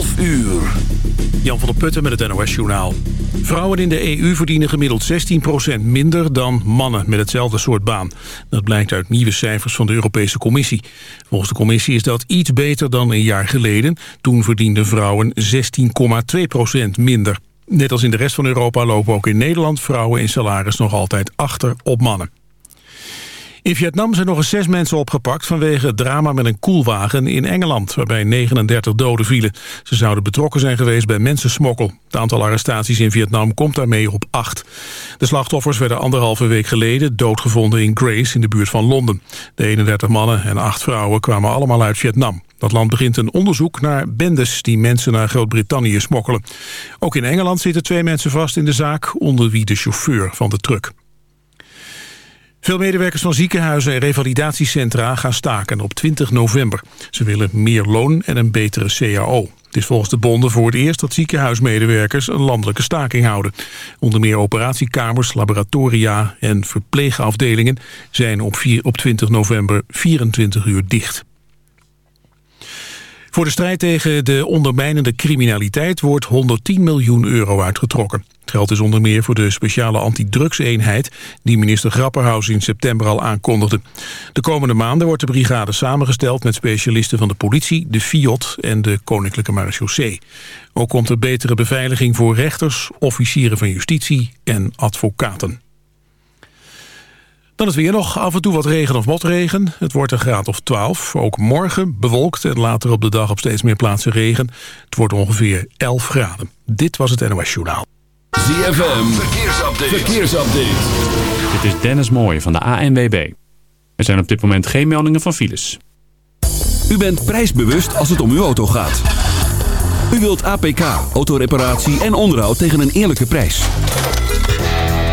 12 uur. Jan van der Putten met het NOS-journaal. Vrouwen in de EU verdienen gemiddeld 16% minder dan mannen met hetzelfde soort baan. Dat blijkt uit nieuwe cijfers van de Europese Commissie. Volgens de Commissie is dat iets beter dan een jaar geleden. Toen verdienden vrouwen 16,2% minder. Net als in de rest van Europa lopen ook in Nederland vrouwen in salaris nog altijd achter op mannen. In Vietnam zijn nog eens zes mensen opgepakt vanwege het drama met een koelwagen in Engeland, waarbij 39 doden vielen. Ze zouden betrokken zijn geweest bij mensensmokkel. Het aantal arrestaties in Vietnam komt daarmee op acht. De slachtoffers werden anderhalve week geleden doodgevonden in Grace in de buurt van Londen. De 31 mannen en acht vrouwen kwamen allemaal uit Vietnam. Dat land begint een onderzoek naar bendes die mensen naar Groot-Brittannië smokkelen. Ook in Engeland zitten twee mensen vast in de zaak, onder wie de chauffeur van de truck. Veel medewerkers van ziekenhuizen en revalidatiecentra gaan staken op 20 november. Ze willen meer loon en een betere CAO. Het is volgens de bonden voor het eerst dat ziekenhuismedewerkers een landelijke staking houden. Onder meer operatiekamers, laboratoria en verpleegafdelingen zijn op, 4, op 20 november 24 uur dicht. Voor de strijd tegen de ondermijnende criminaliteit wordt 110 miljoen euro uitgetrokken. Het geld is onder meer voor de speciale antidrugseenheid die minister Grapperhaus in september al aankondigde. De komende maanden wordt de brigade samengesteld met specialisten van de politie, de FIOD en de Koninklijke Marechaussee. Ook komt er betere beveiliging voor rechters, officieren van justitie en advocaten. Dan is weer nog af en toe wat regen of motregen. Het wordt een graad of 12. Ook morgen bewolkt en later op de dag op steeds meer plaatsen regen. Het wordt ongeveer 11 graden. Dit was het NOS Journaal. ZFM, verkeersupdate. verkeersupdate. Dit is Dennis Mooij van de ANWB. Er zijn op dit moment geen meldingen van files. U bent prijsbewust als het om uw auto gaat. U wilt APK, autoreparatie en onderhoud tegen een eerlijke prijs.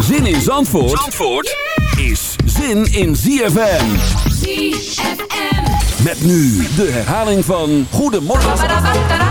Zin in Zandvoort, Zandvoort? Is zin in ZFM. ZFM. Met nu de herhaling van Goedemorgen. Labadabadada,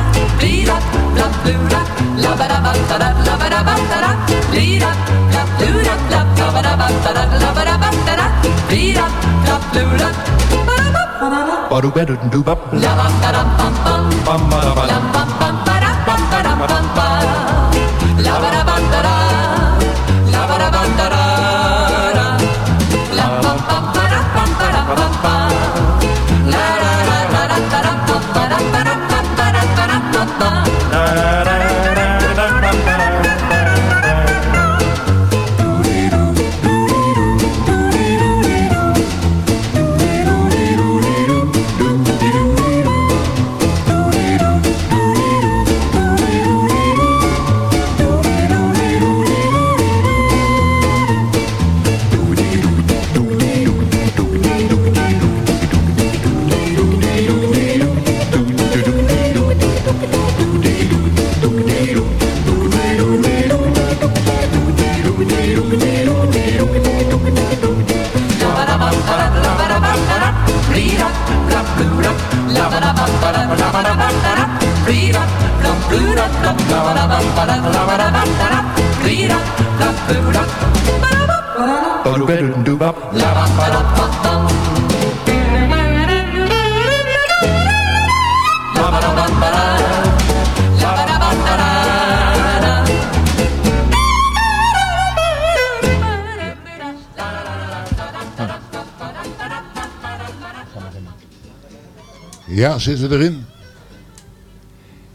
zitten we erin?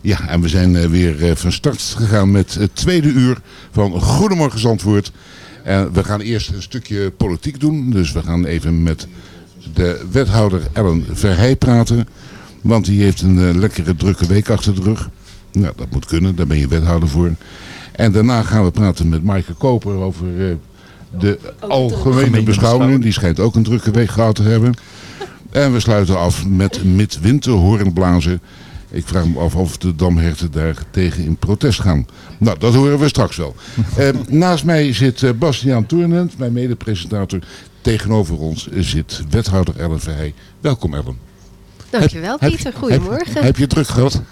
Ja, en we zijn eh, weer eh, van start gegaan met het tweede uur van Goedemorgen Zandvoort. En we gaan eerst een stukje politiek doen. Dus we gaan even met de wethouder Ellen Verheij praten. Want die heeft een eh, lekkere drukke week achter de rug. Nou, dat moet kunnen, daar ben je wethouder voor. En daarna gaan we praten met Maaike Koper over de algemene beschouwingen. Die schijnt ook een drukke week gehad te hebben. En we sluiten af met midwinter horenblazen. Ik vraag me af of de damherten daar tegen in protest gaan. Nou, dat horen we straks wel. Eh, naast mij zit eh, Bastiaan Toernent, mijn medepresentator. Tegenover ons zit wethouder Ellen Verheij. Welkom Ellen. Dankjewel Heb- Pieter, heb- goedemorgen. Heb, je het druk gehad?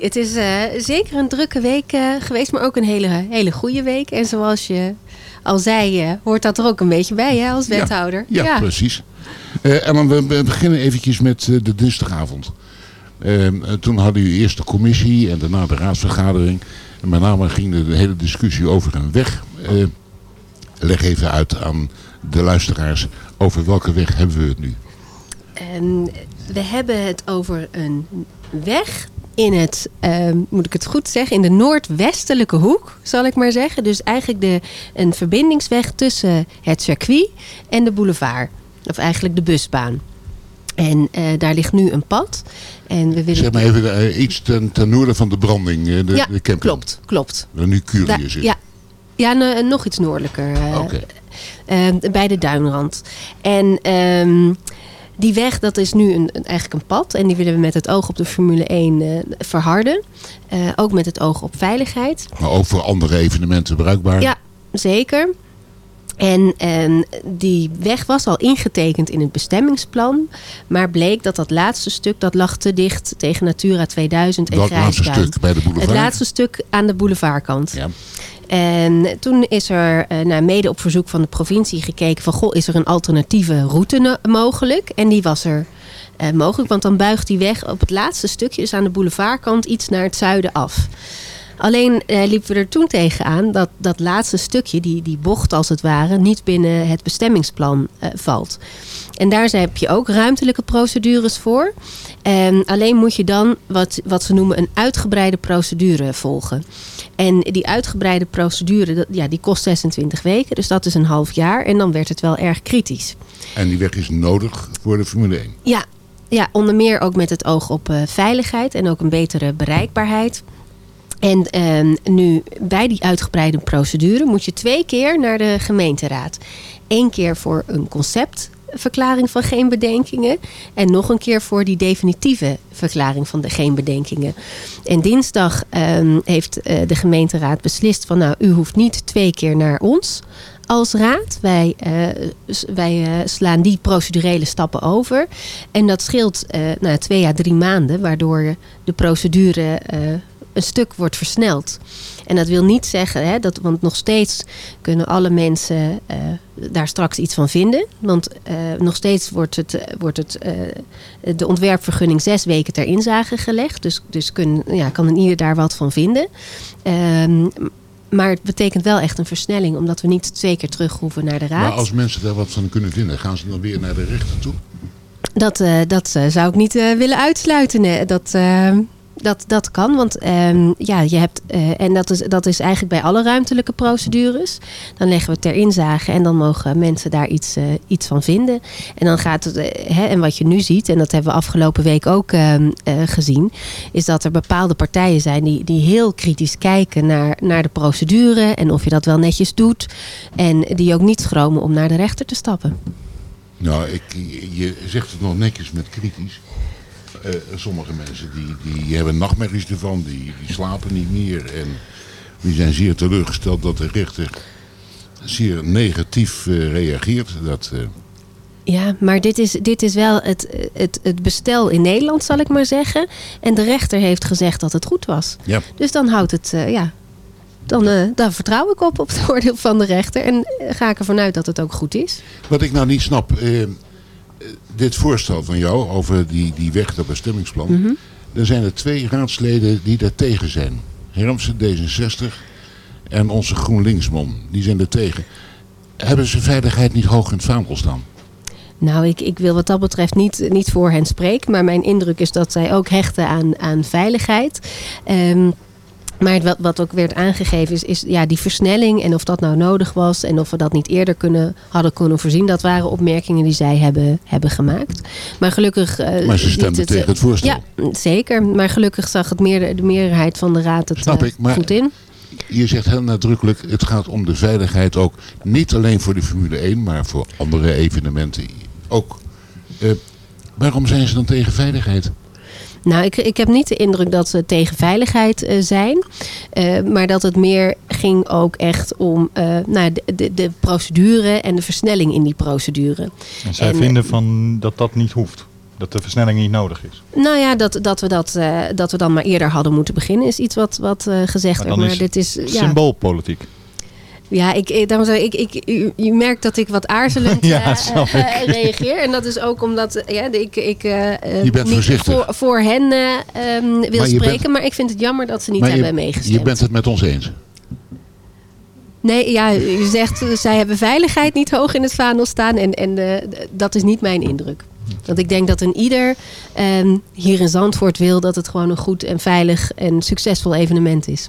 Het is eh, zeker een drukke week eh, geweest, maar ook een hele, hele goede week. En zoals je al zei, eh, hoort dat er ook een beetje bij hè, als wethouder. Ja, precies. Eh Ellen, we, we beginnen eventjes met eh, de dinsdagavond. Toen hadden u eerst de commissie en daarna de raadsvergadering. En met name ging de, de hele discussie over een weg. Eh, leg even uit aan de luisteraars over welke weg hebben we het nu. En we hebben het over een weg in het, eh, moet ik het goed zeggen, in de noordwestelijke hoek, zal ik maar zeggen. Dus eigenlijk de, een verbindingsweg tussen het circuit en de boulevard. Of eigenlijk de busbaan. En eh, daar ligt nu een pad. En we willen Zeg maar even eh, iets ten, ten noorden van de branding, eh, de, ja, de camping. klopt, klopt. Waar nu Curië Da- zit. ja, ja no- nog iets noordelijker. eh, bij de duinrand. En ehm, die weg, dat is nu een, eigenlijk een pad. En die willen we met het oog op de Formule 1 eh, verharden. Eh, ook met het oog op veiligheid. Maar ook voor andere evenementen bruikbaar. Ja, zeker. En die weg was al ingetekend in het bestemmingsplan. Maar bleek dat dat laatste stuk, dat lag te dicht tegen Natura 2000 en Dat laatste stuk bij de boulevard. Het laatste stuk aan de boulevardkant. Ja. En toen is er eh, nou, mede op verzoek van de provincie gekeken van... goh, is er een alternatieve route mogelijk? En die was er eh, mogelijk, want dan buigt die weg op het laatste stukje... dus aan de boulevardkant iets naar het zuiden af. Alleen eh, liepen we er toen tegenaan dat dat laatste stukje, die, die bocht als het ware... niet binnen het bestemmingsplan eh, valt. En daar heb je ook ruimtelijke procedures voor. En alleen moet je dan wat, wat ze noemen een uitgebreide procedure volgen. En die uitgebreide procedure, dat, ja, die kost 26 weken. Dus dat is een half jaar. En dan werd het wel erg kritisch. En die weg is nodig voor de Formule 1. Ja, ja onder meer ook met het oog op eh, veiligheid en ook een betere bereikbaarheid. En ehm, nu bij die uitgebreide procedure moet je twee keer naar de gemeenteraad. Eén keer voor een conceptverklaring van geen bedenkingen. En nog een keer voor die definitieve verklaring van de geen bedenkingen. En dinsdag ehm, heeft eh, de gemeenteraad beslist van nou, u hoeft niet twee keer naar ons als raad. Wij, eh, wij eh, slaan die procedurele stappen over. En dat scheelt eh nou, twee à drie maanden, waardoor de procedure een stuk wordt versneld. En dat wil niet zeggen, hè, dat, want nog steeds kunnen alle mensen eh, daar straks iets van vinden. Want eh, nog steeds wordt, het, eh, wordt het, de ontwerpvergunning zes weken ter inzage gelegd. Dus, dus kun, ja, kan een ieder daar wat van vinden. Ehm, maar het betekent wel echt een versnelling, omdat we niet twee keer terug hoeven naar de raad. Maar als mensen daar wat van kunnen vinden, gaan ze dan weer naar de rechter toe? Dat, dat zou ik niet willen uitsluiten. nee. Dat, dat, dat kan, want ehm, ja, je hebt, eh, en dat is, dat is eigenlijk bij alle ruimtelijke procedures. Dan leggen we het ter inzage en dan mogen mensen daar iets, eh, iets van vinden. En dan gaat het, eh, hè, en wat je nu ziet, en dat hebben we afgelopen week ook ehm, eh, gezien, is dat er bepaalde partijen zijn die, die heel kritisch kijken naar, naar de procedure en of je dat wel netjes doet. En die ook niet schromen om naar de rechter te stappen. Nou, ik, je zegt het nog netjes met kritisch. Eh, sommige mensen die, die hebben nachtmerries ervan, die, die slapen niet meer. En die zijn zeer teleurgesteld dat de rechter zeer negatief eh, reageert. Dat, eh, Ja, maar dit is, dit is wel het, het, het bestel in Nederland, zal ik maar zeggen. En de rechter heeft gezegd dat het goed was. ja. Dus dan houdt het, ja. Dan, dan vertrouw ik op, op het oordeel van de rechter. En ga ik ervan uit dat het ook goed is. Wat ik nou niet snap, dit voorstel van jou over die, die weg, dat bestemmingsplan. Mhm. Er zijn er twee raadsleden die daar tegen zijn. Hermsen D66 en onze GroenLinksman, die zijn er tegen. Hebben ze veiligheid niet hoog in het vaandel staan? Nou, ik, ik wil wat dat betreft niet, niet voor hen spreken. Maar mijn indruk is dat zij ook hechten aan, aan veiligheid. Ehm, maar wat, wat ook werd aangegeven is, is ja, die versnelling en of dat nou nodig was en of we dat niet eerder kunnen, hadden kunnen voorzien. Dat waren opmerkingen die zij hebben, hebben gemaakt. Maar gelukkig. eh, Maar ze stemden het, tegen eh, het voorstel. Ja, zeker. Maar gelukkig zag het meer, de meerderheid van de raad het Snap eh, ik, maar- goed in. Je zegt heel nadrukkelijk, het gaat om de veiligheid ook. Niet alleen voor de Formule 1, maar voor andere evenementen ook. Eh, waarom zijn ze dan tegen veiligheid? Nou, ik, ik heb niet de indruk dat ze tegen veiligheid eh, zijn. Eh, maar dat het meer ging ook echt om eh, nou, de, de, de procedure en de versnelling in die procedure. En zij En, vinden van dat dat niet hoeft. Dat de versnelling niet nodig is. Nou ja, dat, dat, we dat, dat we dan maar eerder hadden moeten beginnen, is iets wat, wat gezegd Maar werd. dan Maar is dit is. Symboolpolitiek. ja ik, ik, daarom zeg ik, ik, u- je merkt dat ik wat aarzelend Ja, eh, eh, reageer. En dat is ook omdat eh, ja, ik, ik eh, eh, Je niet voor, voor hen eh, ehm, wil Maar je spreken. bent- maar ik vind het jammer dat ze niet je, hebben meegestemd. je bent het met ons eens. Nee, ja, u zegt eh, zij hebben veiligheid niet hoog in het vaandel staan. En, en eh, dat is niet mijn indruk. Want ik denk dat een ieder ehm, hier in Zandvoort wil dat het gewoon een goed en veilig en succesvol evenement is.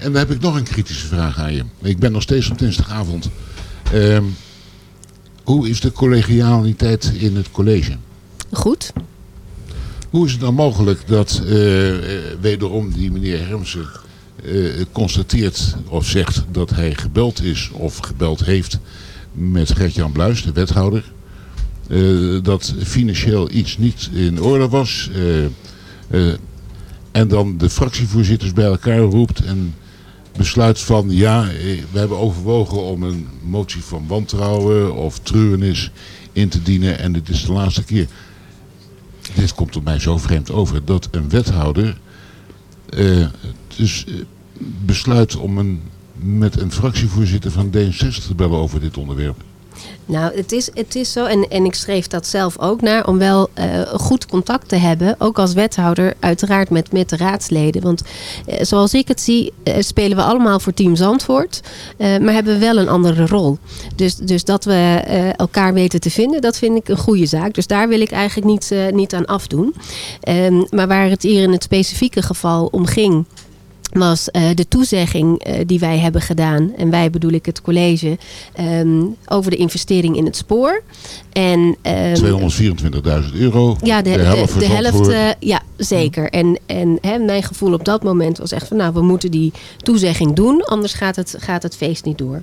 En dan heb ik nog een kritische vraag aan je. Ik ben nog steeds op dinsdagavond. Ehm, hoe is de collegialiteit in het college? Goed. Hoe is het dan mogelijk dat eh, eh, wederom die meneer Hermsen eh, constateert of zegt dat hij gebeld is of gebeld heeft met Gert-Jan Bluis, de wethouder. dat financieel iets niet in orde was. en dan de fractievoorzitters bij elkaar roept en besluit van ja, eh, we hebben overwogen om een motie van wantrouwen of treurnis in te dienen en dit is de laatste keer. Dit komt op mij zo vreemd over dat een wethouder eh, dus eh, besluit om een, met een fractievoorzitter van D66 te bellen over dit onderwerp. Nou, het is, het is zo, en, en ik schreef dat zelf ook naar, om wel eh, goed contact te hebben, ook als wethouder, uiteraard met, met de raadsleden. Want eh, zoals ik het zie, eh, spelen we allemaal voor Team Zandvoort, maar hebben we wel een andere rol. Dus, dus dat we elkaar weten te vinden, dat vind ik een goede zaak. Dus daar wil ik eigenlijk niet, niet aan afdoen. Ehm, maar waar het hier in het specifieke geval om ging, was eh, de toezegging eh, die wij hebben gedaan. En wij bedoel ik het college. ehm, over de investering in het spoor. En, ehm, 224.000 euro. ja, de, de, helft de eh, ja, zeker. En, en hè, mijn gevoel op dat moment was echt van, nou, we moeten die toezegging doen, anders gaat het, gaat het feest niet door.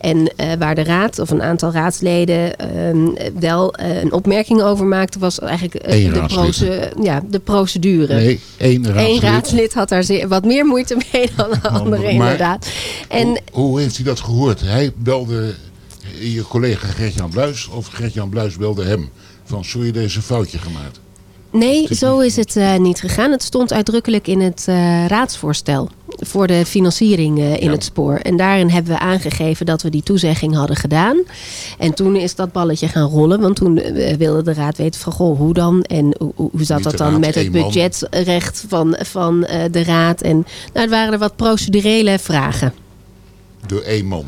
En waar de raad of een aantal raadsleden ehm, wel een opmerking over maakte, was eigenlijk de, raadslid. proce- ja, de procedure. Nee, één Eén raadslid. raadslid had daar wat meer moeite mee dan de andere, maar- inderdaad. En Hoe, hoe heeft hij dat gehoord? Hij belde je collega Gert-Jan Bluis of Gert-Jan Bluis belde hem? Van, sorry, deze foutje gemaakt. Nee, zo is het eh, niet gegaan. Het stond uitdrukkelijk in het eh, raadsvoorstel voor de financiering eh, in Ja. het spoor. En daarin hebben we aangegeven dat we die toezegging hadden gedaan. En toen is dat balletje gaan rollen. Want toen wilde de raad weten van goh, hoe dan? En hoe, zat dat dan met het budgetrecht van, van de raad? En nou, het waren er wat procedurele vragen. Door één man.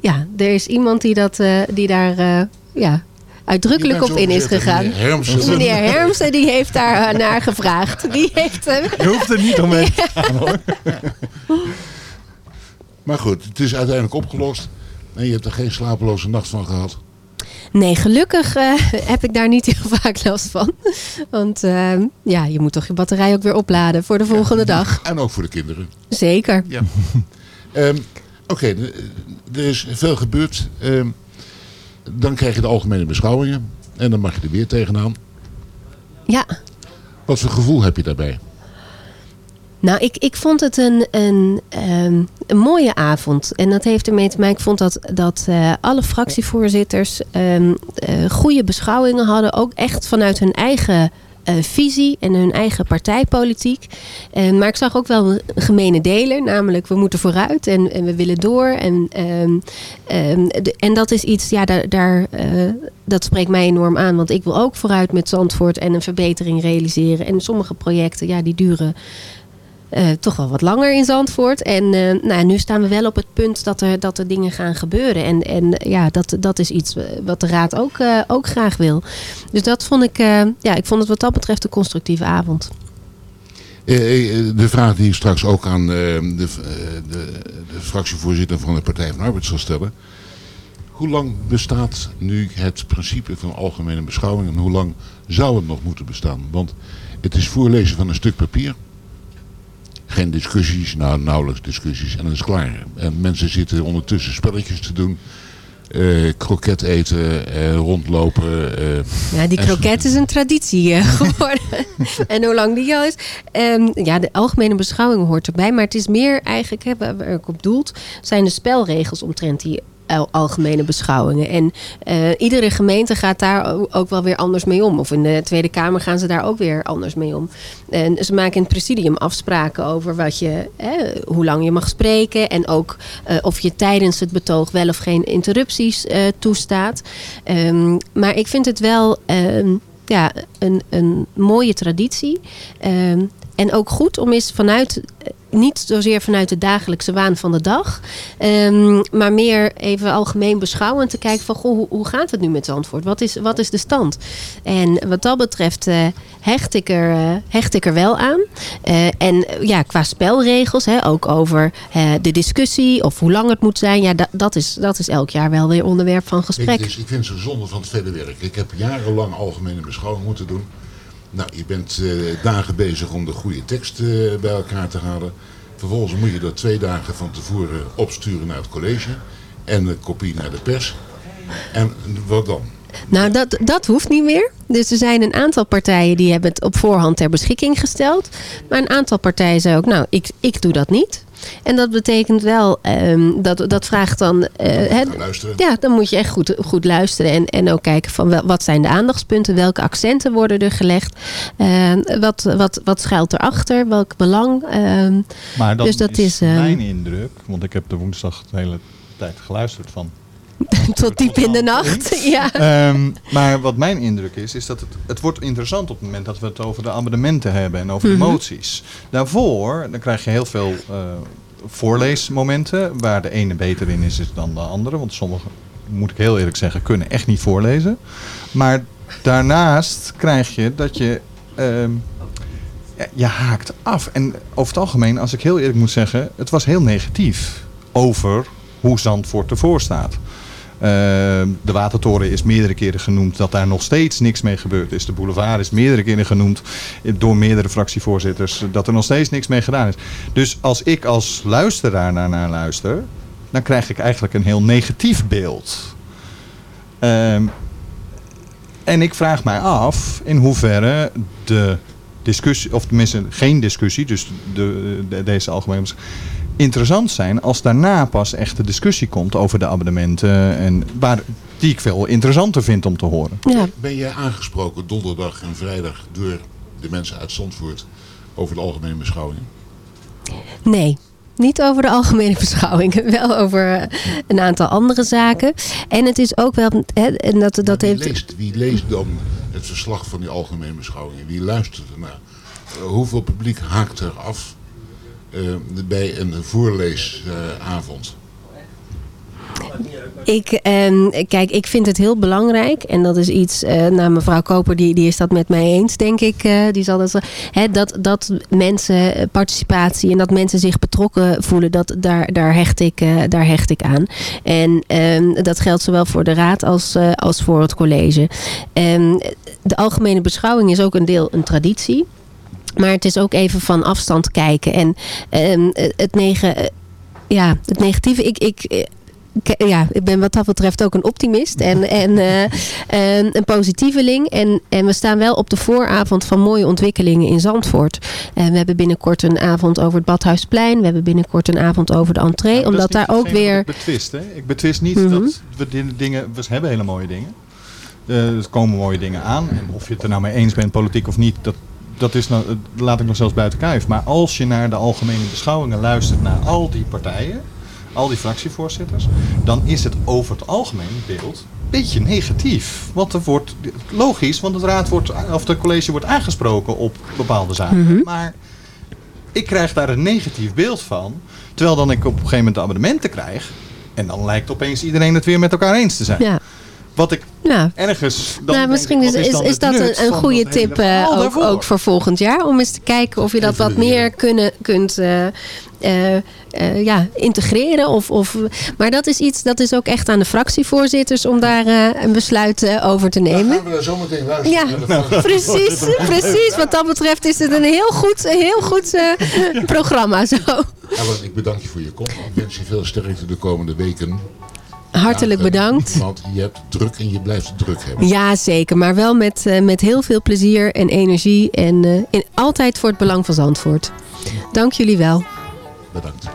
Ja, er is iemand die, dat, die daar ja, uitdrukkelijk op in is gegaan. meneer Hermsen. Meneer Hermsen die heeft daar eh, naar gevraagd. Die heeft, eh, Je hoeft er niet omheen te gaan hoor. Maar goed, het is uiteindelijk opgelost. En je hebt er geen slapeloze nacht van gehad. Nee, gelukkig eh, heb ik daar niet heel vaak last van. Want eh, ja, je moet toch je batterij ook weer opladen voor de volgende dag. En ook voor de kinderen. Zeker. Ja. Ehm, Oké, er is veel gebeurd. Ehm, dan krijg je de algemene beschouwingen. En dan mag je er weer tegenaan. Ja, Wat voor gevoel heb je daarbij? nou, ik, ik vond het een, een, ehm, een mooie avond. En dat heeft ermee te maken, ik vond dat, dat eh, alle fractievoorzitters eh, goede beschouwingen hadden. Ook echt vanuit hun eigen eh, visie en hun eigen partijpolitiek. Eh, maar ik zag ook wel een gemene deler, namelijk we moeten vooruit en, en we willen door. En, ehm, ehm, en dat is iets, ja, daar, daar, eh, dat spreekt mij enorm aan. Want ik wil ook vooruit met Zandvoort en een verbetering realiseren. En sommige projecten, ja, die duren eh, toch wel wat langer in Zandvoort. En eh, nou, nu staan we wel op het punt dat er, dat er dingen gaan gebeuren. En, en ja, dat, dat is iets wat de Raad ook, eh, ook graag wil. Dus dat vond ik, eh, ja, ik vond het wat dat betreft een constructieve avond. Eh, eh, de vraag die ik straks ook aan eh, de, eh, de, de fractievoorzitter van de Partij van de Arbeid zal stellen. Hoe lang bestaat nu het principe van algemene beschouwing en hoe lang zou het nog moeten bestaan? Want het is voorlezen van een stuk papier. Geen discussies, nou nauwelijks discussies en dan is klaar. En mensen zitten ondertussen spelletjes te doen. eh kroket eten, eh, rondlopen. eh, Ja, die kroket is een traditie geworden. en hoe lang die al is. Ehm, ja, de algemene beschouwing hoort erbij. Maar het is meer eigenlijk, hè, waar ik op doelt, zijn de spelregels omtrent die algemene beschouwingen. En eh, iedere gemeente gaat daar ook wel weer anders mee om. Of in de Tweede Kamer gaan ze daar ook weer anders mee om. En ze maken in het presidium afspraken over wat je, hè, hoe lang je mag spreken. En ook eh, of je tijdens het betoog wel of geen interrupties eh, toestaat. Ehm, maar ik vind het wel ehm, ja, een, een mooie traditie. Ehm, en ook goed om eens vanuit, niet zozeer vanuit de dagelijkse waan van de dag, ehm, maar meer even algemeen beschouwend te kijken van goh, hoe, hoe gaat het nu met Zandvoort? Wat is, wat is de stand? En wat dat betreft eh, hecht, ik er, eh, hecht ik er wel aan. Eh, en ja, qua spelregels, hè, ook over de discussie of hoe lang het moet zijn, ja, dat, dat, is, dat is elk jaar wel weer onderwerp van gesprek. Ik, dus, ik vind het zo zonde van het vele werk. Ik heb jarenlang algemene beschouwing moeten doen. Nou, je bent eh, dagen bezig om de goede tekst eh, bij elkaar te halen. Vervolgens moet je dat twee dagen van tevoren opsturen naar het college. En een kopie naar de pers. En wat dan? Nou, dat, dat hoeft niet meer. Dus er zijn een aantal partijen die hebben het op voorhand ter beschikking gesteld. Maar een aantal partijen zei ook, nou, ik, ik doe dat niet. En dat betekent wel, ehm, dat, dat vraagt dan... eh, hè, Gaan luisteren. ja, dan moet je echt goed, goed luisteren. En, en ook kijken van wel, wat zijn de aandachtspunten? Welke accenten worden er gelegd? Eh, wat, wat, wat schuilt erachter? Welk belang? Ehm, Maar dan Dus dat is, is, ehm, mijn indruk, want ik heb de woensdag de hele tijd geluisterd van. tot diep in de nacht. ja. Ehm, maar wat mijn indruk is, is dat het, het wordt interessant op het moment dat we het over de abonnementen hebben en over Mhm. de moties. Daarvoor, dan krijg je heel veel eh, voorleesmomenten, waar de ene beter in is, dan de andere. Want sommige, moet ik heel eerlijk zeggen, kunnen echt niet voorlezen. Maar daarnaast krijg je dat je... ehm, je haakt af. En over het algemeen, als ik heel eerlijk moet zeggen, het was heel negatief over hoe Zandvoort ervoor staat. Eh, de Watertoren is meerdere keren genoemd dat daar nog steeds niks mee gebeurd is. De boulevard is meerdere keren genoemd door meerdere fractievoorzitters dat er nog steeds niks mee gedaan is. Dus als ik als luisteraar naar, naar luister, dan krijg ik eigenlijk een heel negatief beeld. Ehm, en ik vraag mij af in hoeverre de discussie, of tenminste geen discussie, dus de, de- deze algemene interessant zijn als daarna pas echt de discussie komt over de abonnementen en waar, die ik veel interessanter vind om te horen. Ja. Ben jij aangesproken donderdag en vrijdag door de mensen uit Zandvoort over de algemene beschouwing? Nee. Niet over de algemene beschouwingen, wel over eh, een aantal andere zaken. En het is ook wel, hè, en dat, dat wie, heeft. leest, wie leest dan het verslag van die algemene beschouwingen? Wie luistert ernaar? Eh, hoeveel publiek haakt er af bij een voorleesavond? Ik, ehm, kijk, ik vind het heel belangrijk. En dat is iets, eh nou mevrouw Koper die, die is dat met mij eens, denk ik. eh, die zal dat, hè, dat, dat mensen eh, participatie en dat mensen zich betrokken voelen, dat, daar, daar, hecht ik, eh, daar hecht ik aan. En ehm, dat geldt zowel voor de raad als, eh, als voor het college. Ehm, de algemene beschouwing is ook een deel een traditie. Maar het is ook even van afstand kijken. En ehm, het, negen, ja, het negatieve, ik, ik, eh, ja, ik ben wat dat betreft ook een optimist en, en eh, een, een positieveling. En, en we staan wel op de vooravond van mooie ontwikkelingen in Zandvoort. En we hebben binnenkort een avond over het Badhuisplein. We hebben binnenkort een avond over de entree. Ja, omdat daar ook weer... Ik betwist, hè? Ik betwist niet Mhm. dat we die dingen... We hebben hele mooie dingen. Eh, er komen mooie dingen aan. En of je het er nou mee eens bent, politiek of niet... Dat, dat is nou, laat ik nog zelfs buiten kijf. Maar als je naar de algemene beschouwingen luistert... naar al die partijen... al die fractievoorzitters... dan is het over het algemeen beeld een beetje negatief. Want er wordt... Logisch, want het raad wordt... of het college wordt aangesproken op bepaalde zaken. Mhm. Maar ik krijg daar een negatief beeld van. Terwijl dan ik op een gegeven moment de abonnementen krijg. En dan lijkt opeens iedereen het weer met elkaar eens te zijn. Ja. Wat ik Ja. ergens... Dan nou, misschien is, is, dan dat een, een goede tip eh, ook, voor volgend jaar. Om eens te kijken of je dat wat meer kunnen, kunt eh, eh, ja, integreren. Of, of, maar dat is iets, dat is ook echt aan de fractievoorzitters om daar eh, een besluit eh, over te nemen. gaan we daar zometeen luisteren. Ja, naar de vraag. precies, precies. Wat dat betreft is het een heel goed, een heel goed eh, programma zo. Ellen, ik bedank je voor je komst. Ik wens je veel sterkte de komende weken. Hartelijk Dagen. bedankt. Want je hebt druk en je blijft druk hebben. Ja, zeker. Maar wel met, eh, met heel veel plezier en energie. En eh, in, altijd voor het belang van Zandvoort. Dank jullie wel. Bedankt.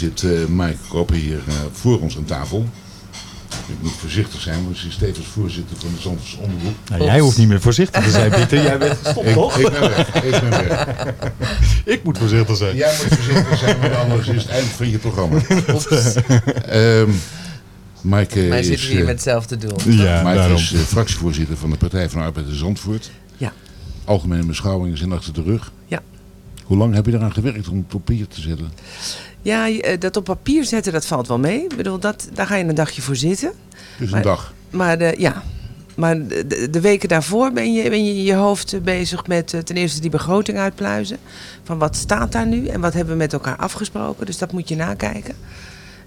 Zit eh Mike Koppen hier eh, voor ons aan tafel. Ik moet voorzichtig zijn, want hij is tevens voorzitter van de Zandvoorts Omroep. Nou, jij hoeft niet meer voorzichtig te zijn, Pieter. Jij bent gestopt, Ik, toch? ik ben weg, ik ben weg. Ik moet voorzichtig zijn. Jij moet voorzichtig zijn, want anders is het eind van je programma. Ehm Mike Wij is, zitten hier eh, met hetzelfde doel. Ja, Mike daarom. is fractievoorzitter van de Partij van de Arbeid in Zandvoort. Ja. Algemene beschouwingen zijn achter de rug. Hoe lang heb je eraan gewerkt om het op papier te zetten? Ja, eh, dat op papier zetten, dat valt wel mee. Ik bedoel, dat, daar ga je een dagje voor zitten. Dus een Maar- dag. Maar de, ja, maar de, de- weken daarvoor ben je, ben je in je hoofd eh, bezig met eh, ten eerste die begroting uitpluizen. Van wat staat daar nu en wat hebben we met elkaar afgesproken. Dus dat moet je nakijken.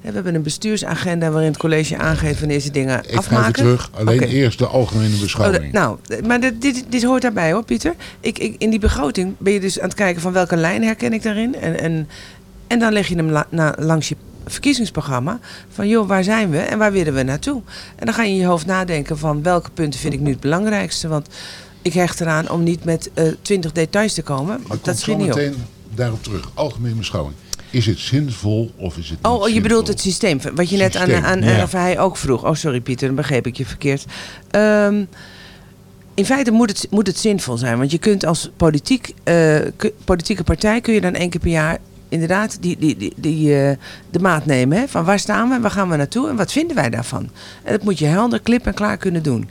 We hebben een bestuursagenda waarin het college aangeeft wanneer ze dingen Ik ga afmaken. even terug. Alleen eerst de algemene Oh, beschouwing. nou, maar dit, dit, dit hoort daarbij hoor, Pieter. Ik, ik, in die begroting ben je dus aan het kijken van welke lijn herken ik daarin. En, en, en dan leg je hem la- na, langs je verkiezingsprogramma. Van joh, waar zijn we en waar willen we naartoe? En dan ga je in je hoofd nadenken van welke punten vind ik nu het belangrijkste. Want ik hecht eraan om niet met eh, twintig details te komen. Maar dat schiet niet op. meteen daarop terug. Algemene beschouwing. Is het zinvol of is het niet Oh, je bedoelt het systeem. Wat je net aan, Systeem, aan ja. RFI ook vroeg. Oh, sorry Pieter, dan begreep ik je verkeerd. Ehm, in feite moet het, moet het zinvol zijn. Want je kunt als politiek, eh, politieke partij... kun je dan één keer per jaar inderdaad die, die, die, die, eh, de maat nemen. Hè? Van waar staan we, waar gaan we naartoe en wat vinden wij daarvan? En dat moet je helder, klip en klaar kunnen doen.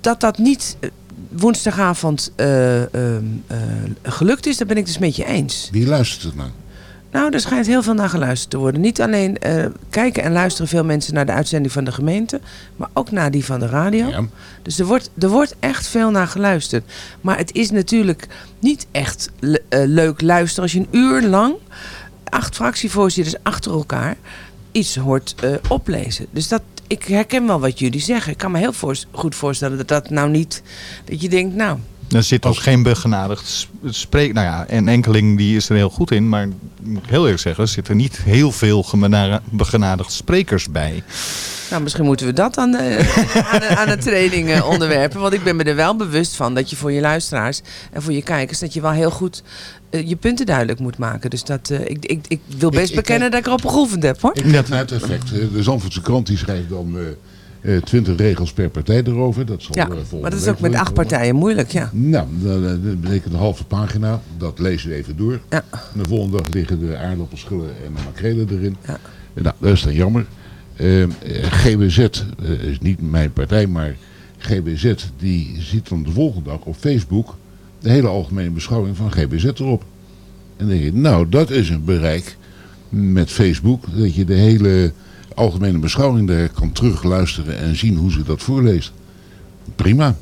Dat dat niet eh, woensdagavond eh, ehm, eh, gelukt is, dat ben ik dus met je eens. Wie luistert het nou? Nou, er schijnt heel veel naar geluisterd te worden. Niet alleen eh, kijken en luisteren veel mensen naar de uitzending van de gemeente, maar ook naar die van de radio. Ja. Dus er wordt, er wordt echt veel naar geluisterd. Maar het is natuurlijk niet echt le- eh, leuk luisteren als je een uur lang acht fractievoorzitters achter elkaar iets hoort eh, oplezen. Dus dat, ik herken wel wat jullie zeggen. Ik kan me heel voor- goed voorstellen dat dat nou niet, dat je denkt, nou, Er zit ook geen begenadigd spreek. Nou ja, een enkeling die is er heel goed in. Maar moet ik heel eerlijk zeggen, er zitten niet heel veel begenadigd sprekers bij. Nou, misschien moeten we dat aan, de, aan, de, aan de training eh, onderwerpen. Want ik ben me er wel bewust van dat je voor je luisteraars en voor je kijkers... dat je wel heel goed eh, je punten duidelijk moet maken. Dus dat, eh, ik, ik, ik wil best ik bekennen dat ik erop geoefend heb, hoor. Ik heb het effect. De Zandvoortse krant die schrijft dan eh, 20 regels per partij erover. Dat zal Ja, eh, maar dat is ook met acht partijen moeilijk, ja. Nou, dat, eh, dat betekent een halve pagina. Dat lezen we even door. Ja. En de volgende dag liggen de aardappelschillen en de makrelen erin. Ja. Nou, dat is dan jammer. Eh, eh, GWZ eh, is niet mijn partij, maar GWZ die ziet dan de volgende dag op Facebook de hele algemene beschouwing van GWZ erop. En dan denk je, nou dat is een bereik met Facebook, dat je de hele algemene beschouwing daar kan terugluisteren en zien hoe ze dat voorleest. Prima.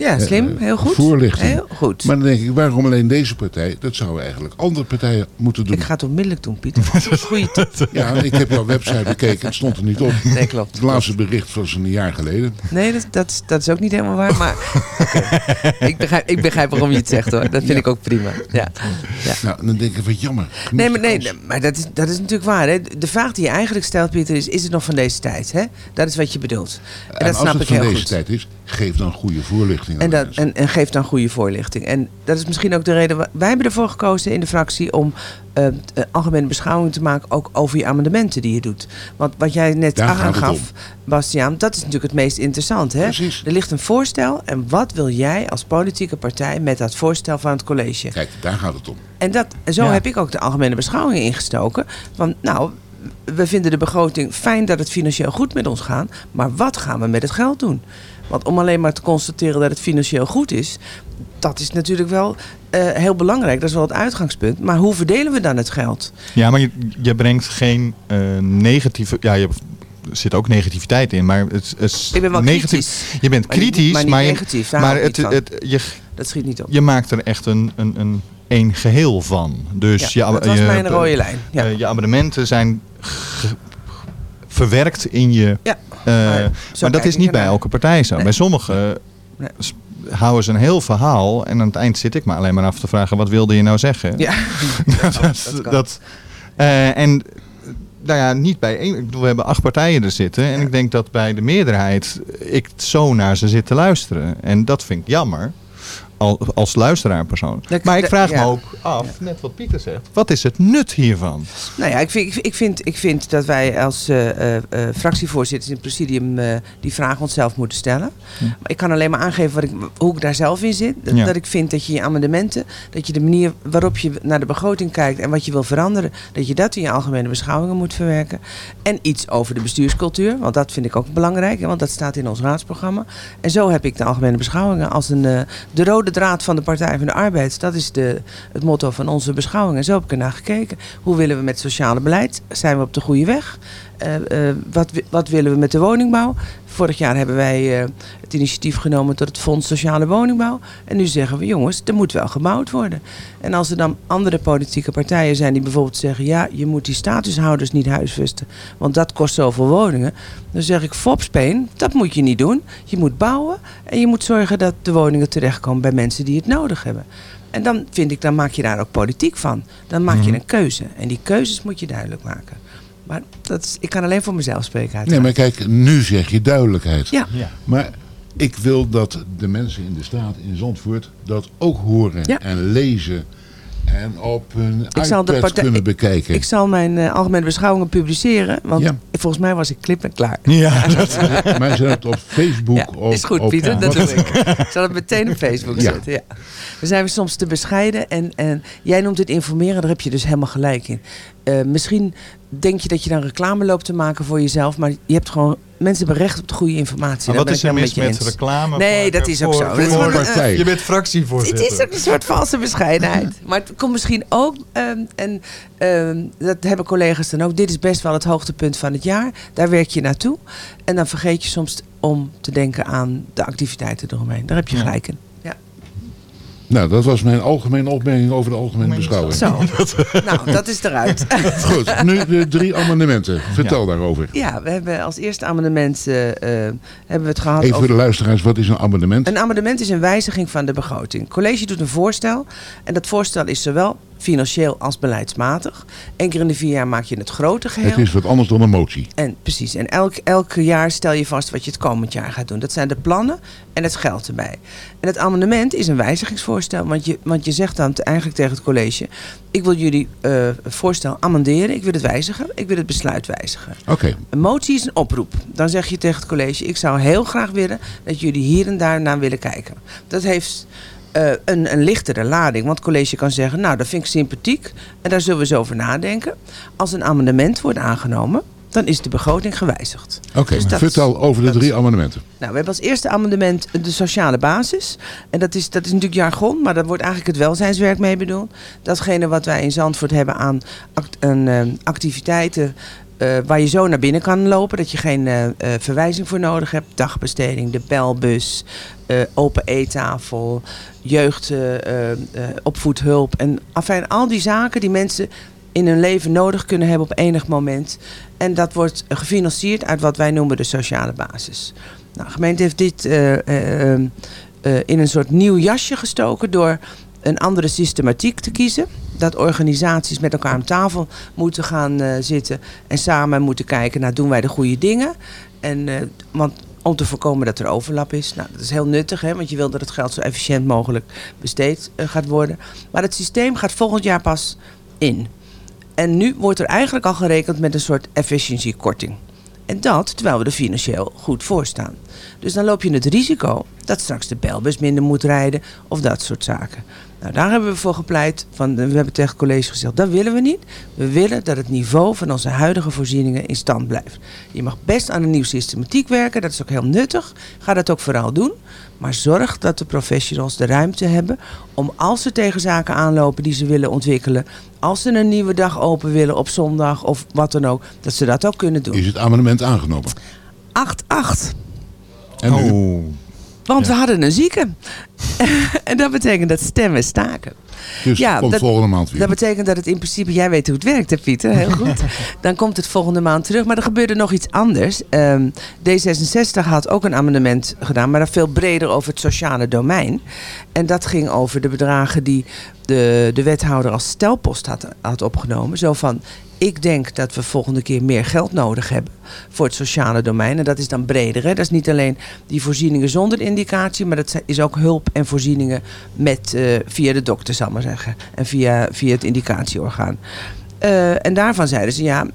Ja, slim, Eh, heel goed. Voorlichting. Heel goed. Maar dan denk ik, waarom alleen deze partij? Dat zouden eigenlijk andere partijen moeten doen. Ik ga het onmiddellijk doen, Pieter. Goede tip. Ja, ik heb jouw website bekeken, het stond er niet op. Nee, klopt. Het laatste bericht was een jaar geleden. Nee, dat, dat, is, dat is ook niet helemaal waar. Maar ik, begrijp, ik begrijp waarom je het zegt, hoor. Dat vind Ja. ik ook prima. Ja. Ja. Nou, dan denk ik, wat jammer. Nee, maar, nee, maar dat, is, dat is natuurlijk waar. Hè? De vraag die je eigenlijk stelt, Pieter, is: is het nog van deze tijd? Hè? Dat is wat je bedoelt. En, En dat als snap het ik van heel deze goed. tijd is, geef dan goede voorlichting En, dat, en, en geef dan goede voorlichting. En dat is misschien ook de reden. Wij hebben ervoor gekozen in de fractie om eh, eh, algemene beschouwing te maken. Ook over je amendementen die je doet. Want wat jij net aangaf. Bastiaan, dat is natuurlijk het meest interessant. Hè? Precies. Er ligt een voorstel. En wat wil jij als politieke partij met dat voorstel van het college? Kijk, daar gaat het om. En dat, zo Ja. heb ik ook de algemene beschouwing ingestoken. Van nou, we vinden de begroting fijn dat het financieel goed met ons gaat. Maar wat gaan we met het geld doen? Want om alleen maar te constateren dat het financieel goed is. Dat is natuurlijk wel eh, heel belangrijk. Dat is wel het uitgangspunt. Maar hoe verdelen we dan het geld? Ja, maar je, je brengt geen eh, negatieve... Ja, je, er zit ook negativiteit in, maar het is Ik ben wel negatief. kritisch. Je bent Maar niet- kritisch, maar niet maar, je, negatief, maar het, het, je, Dat schiet niet op. je maakt er echt een, een, een, een geheel van. Dus Ja, je, dat was je, mijn rode lijn. Ja. eh, je abonnementen zijn verwerkt in je... Ja, eh, maar zo maar dat is niet bij elke partij zo. Nee. Bij sommigen Nee. s- houden ze een heel verhaal en aan het eind zit ik maar alleen maar af te vragen... wat wilde je nou zeggen? Ja. dat, dat kan. dat, eh, en nou ja, niet bij één. Ik bedoel, we hebben acht partijen er zitten. En ik denk dat bij de meerderheid ik zo naar ze zit te luisteren. En dat vind ik jammer. Al, als luisteraar persoonlijk. Dat- maar ik dat- vraag ja. me ook af, net wat Pieter zegt. Wat is het nut hiervan? Nou ja, ik vind, ik vind, ik vind dat wij als eh, eh, eh, fractievoorzitters in het presidium eh, die vraag onszelf moeten stellen. Maar ik kan alleen maar aangeven wat ik, hoe ik daar zelf in zit. Dat, Ja. dat ik vind dat je je amendementen, dat je de manier waarop je naar de begroting kijkt en wat je wil veranderen, dat je dat in je algemene beschouwingen moet verwerken. En iets over de bestuurscultuur, want dat vind ik ook belangrijk, want dat staat in ons raadsprogramma. En zo heb ik de algemene beschouwingen als een, de rode draad van de Partij van de Arbeid. Dat is de, het motto van onze beschouwingen. Zo heb ik ernaar gekeken. Hoe willen we met sociale beleid? Zijn we op de goede weg? Eh, eh, wat, wat willen we met de woningbouw? Vorig jaar hebben wij eh, het initiatief genomen tot het Fonds Sociale Woningbouw. En nu zeggen we, jongens, er moet wel gebouwd worden. En als er dan andere politieke partijen zijn die bijvoorbeeld zeggen... ja, je moet die statushouders niet huisvesten, want dat kost zoveel woningen. Dan zeg ik, fopspeen, dat moet je niet doen. Je moet bouwen en je moet zorgen dat de woningen terechtkomen bij mensen die het nodig hebben. En dan vind ik, dan maak je daar ook politiek van. Dan maak je Mhm. een keuze. En die keuzes moet je duidelijk maken. Maar dat is, ik kan alleen voor mezelf spreken. Nee, maar kijk, nu zeg je duidelijkheid. Ja. Ja. Maar ik wil dat de mensen in de straat in Zandvoort dat ook horen Ja. en lezen. En op hun Ik zal de iPad partij- kunnen bekijken. Ik zal mijn eh, algemene beschouwingen publiceren. Want Ja. volgens mij was ik klip en klaar. Ja, maar ze het op Facebook. Ja, op, is goed, op- Pieter. Dat wat- doe ik. Ik zal het meteen op Facebook Ja. zetten. Ja. Dan zijn we soms te bescheiden. En, en jij noemt het informeren, daar heb je dus helemaal gelijk in. Eh, misschien denk je dat je dan reclame loopt te maken voor jezelf. Maar je hebt gewoon... Mensen hebben recht op de goede informatie. Maar Daar wat is er helemaal mis met je met eens. reclame? Nee, dat is ook voor- zo. voor Dat is een gewoon, partij. Je bent fractievoorzitter. Het is ook een soort valse bescheidenheid. Maar het komt misschien ook, ehm, en ehm, dat hebben collega's dan ook, dit is best wel het hoogtepunt van het jaar. Daar werk je naartoe. En dan vergeet je soms om te denken aan de activiteiten eromheen. Daar heb je Ja. gelijk in. Nou, dat was mijn algemene opmerking over de algemene beschouwing. Zo, nou dat is eruit. Goed, nu de drie amendementen. Vertel daarover. ja, we hebben als eerste amendement eh, hebben we het gehad Even voor over... de luisteraars, wat is een amendement? Een amendement is een wijziging van de begroting. Het college doet een voorstel. En dat voorstel is zowel financieel als beleidsmatig. Eén keer in de vier jaar maak je het grote geheel. Het is wat anders dan een motie. En precies. En elk, elk jaar stel je vast wat je het komend jaar gaat doen. Dat zijn de plannen en het geld erbij. En het amendement is een wijzigingsvoorstel. Want je, want je zegt dan eigenlijk tegen het college... ik wil jullie eh, voorstel amenderen. Ik wil het wijzigen. Ik wil het besluit wijzigen. Oké, Een motie is een oproep. Dan zeg je tegen het college... ik zou heel graag willen dat jullie hier en daar naar willen kijken. Dat heeft eh, een, een lichtere lading. Want het college kan zeggen... nou, dat vind ik sympathiek. En daar zullen we eens over nadenken. Als een amendement wordt aangenomen... dan is de begroting gewijzigd. oké. Dus dat- vertel over de dat- drie amendementen. Nou, we hebben als eerste amendement de sociale basis. En dat is, dat is natuurlijk jargon, maar daar wordt eigenlijk het welzijnswerk mee bedoeld. Datgene wat wij in Zandvoort hebben aan, act- eh, activiteiten eh, waar je zo naar binnen kan lopen. Dat je geen eh, eh, verwijzing voor nodig hebt. Dagbesteding, de belbus, eh, open eettafel, jeugd, eh, eh, eh, opvoedhulp. En afijn, al die zaken die mensen in hun leven nodig kunnen hebben op enig moment. En dat wordt gefinancierd uit wat wij noemen de sociale basis. Nou, de gemeente heeft dit in een soort nieuw jasje gestoken door een andere systematiek te kiezen. Dat organisaties met elkaar aan tafel moeten gaan eh, zitten en samen moeten kijken naar doen wij de goede dingen. En, eh, want om te voorkomen dat er overlap is. Nou, dat is heel nuttig, hè, want je wil dat het geld zo efficiënt mogelijk besteed eh, gaat worden. Maar het systeem gaat volgend jaar pas in. En nu wordt er eigenlijk al gerekend met een soort efficiëntiekorting. En dat terwijl we er financieel goed voor staan. Dus dan loop je het risico dat straks de belbus minder moet rijden of dat soort zaken. Nou, daar hebben we voor gepleit. Van, we hebben tegen het college gezegd, dat willen we niet. We willen dat het niveau van onze huidige voorzieningen in stand blijft. Je mag best aan een nieuwe systematiek werken, dat is ook heel nuttig. Ga dat ook vooral doen. Maar zorg dat de professionals de ruimte hebben om als ze tegen zaken aanlopen die ze willen ontwikkelen, als ze een nieuwe dag open willen op zondag of wat dan ook, dat ze dat ook kunnen doen. Is het amendement aangenomen? 8-8. En nu? Oh. Want we hadden een zieke. en dat betekent dat stemmen staken. Dus Ja, komt dat- volgende maand weer. Dat betekent dat het in principe, jij weet hoe het werkt, hè Pieter, heel goed. Dan komt het volgende maand terug. Maar er gebeurde nog iets anders. Ehm, D66 had ook een amendement gedaan, maar dan veel breder over het sociale domein. En dat ging over de bedragen die de, de wethouder als stelpost had, had opgenomen. Zo van, ik denk dat we volgende keer meer geld nodig hebben voor het sociale domein. En dat is dan breder. Hè? Dat is niet alleen die voorzieningen zonder indicatie, maar dat is ook hulp en voorzieningen met, eh, via de dokter, zal ik maar zeggen. En via, via het indicatieorgaan. Eh, en daarvan zeiden ze, ja,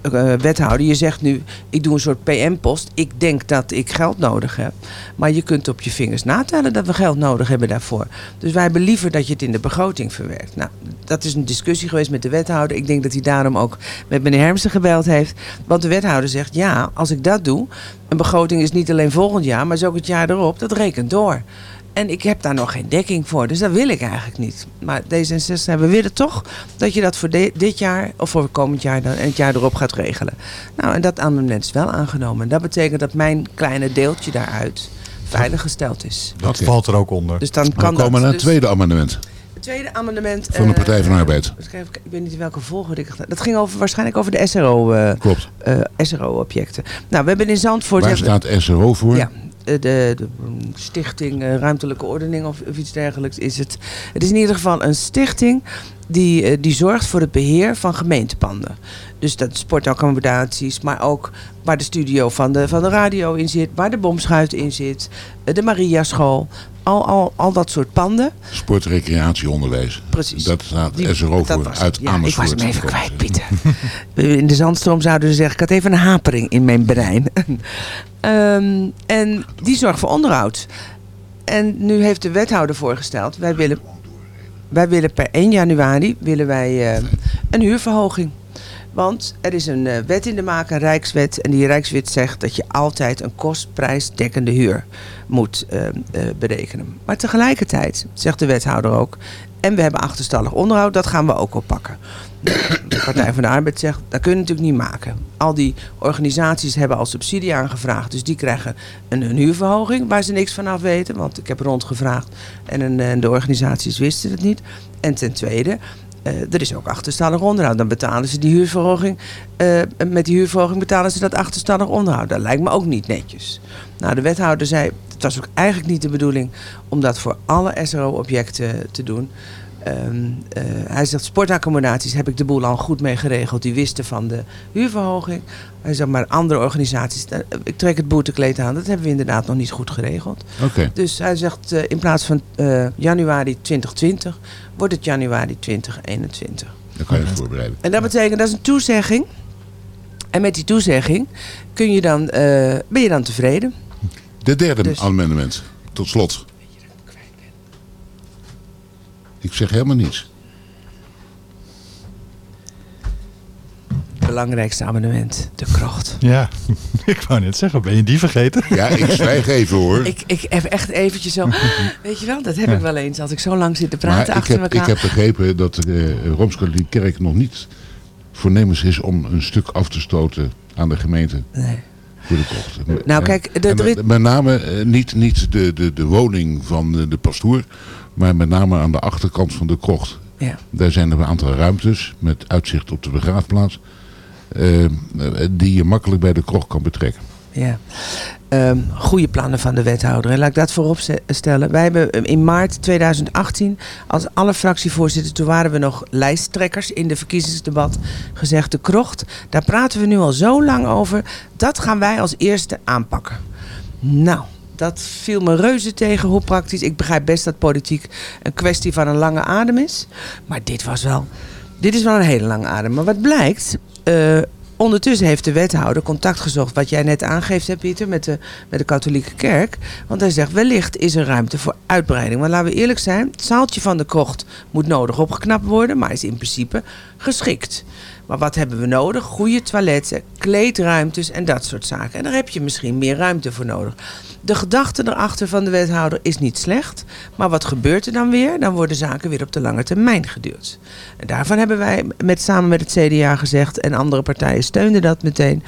eh, wethouder, je zegt nu, ik doe een soort PM-post. Ik denk dat ik geld nodig heb. Maar je kunt op je vingers natellen dat we geld nodig hebben daarvoor. Dus wij hebben liever dat je het in de begroting verwerkt. Nou, dat is een discussie geweest met de wethouder. Ik denk dat hij daarom ook met meneer Hermsen gebeld heeft. Want de wethouder zegt, ja, als ik dat doe... een begroting is niet alleen volgend jaar, maar is ook het jaar erop. Dat rekent door. En ik heb daar nog geen dekking voor, dus dat wil ik eigenlijk niet. Maar D66 hebben we willen toch dat je dat voor dit jaar of voor komend jaar dan, en het jaar erop gaat regelen. Nou, en dat amendement is wel aangenomen. En dat betekent dat mijn kleine deeltje daaruit veilig gesteld is. Dat valt er ook onder. Dus dan We kan komen dat. naar het Dus tweede amendement het tweede amendement van de eh, Partij van de Arbeid. Ik weet niet in welke volgorde ik. Dat ging over, waarschijnlijk over de SRO, eh, Klopt. eh, SRO-objecten. Nou, we hebben in Zandvoort... Waar staat SRO voor? Ja, de, de, de, mm, Stichting eh, Ruimtelijke Ordening of, iets dergelijks is het. Het is in ieder geval een stichting die, eh, die zorgt voor het beheer van gemeentepanden. Dus dat sportaccommodaties, maar ook waar de studio van de, van de radio in zit, waar de bomschuit in zit, eh, de Maria School. Al, al, al dat soort panden. Sport, recreatie, onderwijs. Precies. Dat staat Die- SRO dat voor uit Ja, Amersfoort. Ik was hem even kwijt, Pieter. In de zandstroom zouden ze zeggen, ik had even een hapering in mijn brein. Ehm, en die zorgt voor onderhoud. En nu heeft de wethouder voorgesteld, wij willen, wij willen per 1 januari willen wij, eh, een huurverhoging. Want er is een eh, wet in de maak, een Rijkswet. En die Rijkswet zegt dat je altijd een kostprijsdekkende huur moet eh, eh, berekenen. Maar tegelijkertijd, zegt de wethouder ook... en we hebben achterstallig onderhoud, dat gaan we ook oppakken. De Partij van de Arbeid zegt, dat kun je natuurlijk niet maken. Al die organisaties hebben al subsidie aangevraagd. Dus die krijgen een, huurverhoging waar ze niks van af weten. Want ik heb rondgevraagd en, de organisaties wisten het niet. En ten tweede, er is ook achterstallig onderhoud. Dan betalen ze die huurverhoging. eh, met die huurverhoging betalen ze dat achterstallig onderhoud. Dat lijkt me ook niet netjes. Nou, de wethouder zei, het was ook eigenlijk niet de bedoeling om dat voor alle SRO-objecten te doen. Ehm, eh, hij zegt, sportaccommodaties heb ik de boel al goed mee geregeld. Die wisten van de huurverhoging. Hij zegt, maar andere organisaties, eh, ik trek het boetekleed aan. Dat hebben we inderdaad nog niet goed geregeld. Oké. Dus hij zegt, eh, in plaats van januari 2020, wordt het januari 2021. Dan kan je het voorbereiden. En dat betekent, dat is een toezegging. En met die toezegging kun je dan, ben je dan tevreden. De derde Dus- amendement. Tot slot. Ik zeg helemaal niets. Belangrijkste amendement, de krocht. Ja, ik wou net zeggen, ben je die vergeten? Ja, ik zwijg even hoor. Ik, ik heb echt eventjes zo, weet je wel, dat heb Ja. ik wel eens. Als ik zo lang zit te Maar praten ik achter ik elkaar. heb begrepen dat de uh, Rooms-Katholieke Kerk nog niet voornemens is om een stuk af te stoten aan de gemeente. Nee. Voor de kocht. Nou, En- kijk, de- en met, name eh, niet, niet de, de, de woning van de, de pastoor, maar met name aan de achterkant van de krocht. Ja. Daar zijn er een aantal ruimtes met uitzicht op de begraafplaats. eh, die je makkelijk bij de krocht kan betrekken. Ja. Ehm, goede plannen van de wethouder. En laat ik dat voorop stellen. Wij hebben eh, in maart 2018, als alle fractievoorzitters, toen waren we nog lijsttrekkers in de verkiezingsdebat, gezegd: de krocht, daar praten we nu al zo lang over. Dat gaan wij als eerste aanpakken. Nou. Dat viel me reuze tegen, hoe praktisch. Ik begrijp best dat politiek een kwestie van een lange adem is. Maar dit was wel, dit is wel een hele lange adem. Maar wat blijkt, eh, ondertussen heeft de wethouder contact gezocht, wat jij net aangeeft, hè, Pieter, met de, met de katholieke kerk. Want hij zegt, wellicht is er ruimte voor uitbreiding. Maar laten we eerlijk zijn, het zaaltje van de krocht moet nodig opgeknapt worden, maar is in principe geschikt. Maar wat hebben we nodig? Goede toiletten, kleedruimtes en dat soort zaken. En daar heb je misschien meer ruimte voor nodig. De gedachte erachter van de wethouder is niet slecht. Maar wat gebeurt er dan weer? Dan worden zaken weer op de lange termijn geduurd. En daarvan hebben wij met, samen met het CDA gezegd... en andere partijen steunden dat meteen...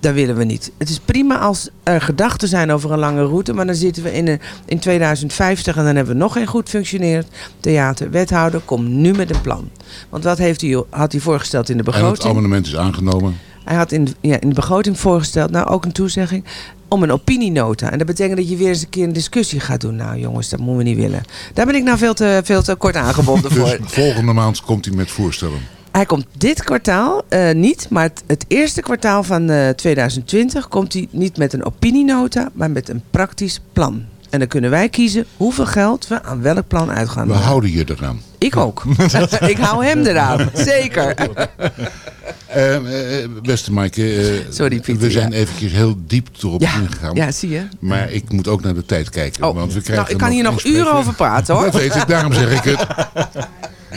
Dat willen we niet. Het is prima als er gedachten zijn over een lange route, maar dan zitten we in, een, in 2050 en dan hebben we nog geen goed functionerend theater. Wethouder, kom nu met een plan. Want wat heeft hij, had hij voorgesteld in de En het begroting? amendement is aangenomen. Hij had in, ja, in de begroting voorgesteld, nou ook een toezegging, om een opinienota. En dat betekent dat je weer eens een keer een discussie gaat doen. Nou jongens, dat moeten we niet willen. Daar ben ik nou veel te, veel te kort aangebonden voor. Dus volgende maand komt hij met voorstellen. Hij komt dit kwartaal eh, niet, maar het, het eerste kwartaal van eh, 2020 komt hij niet met een opinienota, maar met een praktisch plan. En dan kunnen wij kiezen hoeveel geld we aan welk plan uit gaan We houden je eraan. Ik ook. ik hou hem eraan, zeker. Eh, eh, beste Maaike, eh, Sorry, Pieter, we zijn ja. eventjes heel diep erop Ja, ingegaan. ja, zie je. Maar ik moet ook naar de tijd kijken. Oh, want we nou, krijgen ik kan hier nog uren over praten hoor. Dat weet ik, daarom zeg ik het.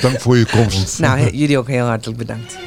Dank voor je komst. Nou, jullie ook heel hartelijk bedankt.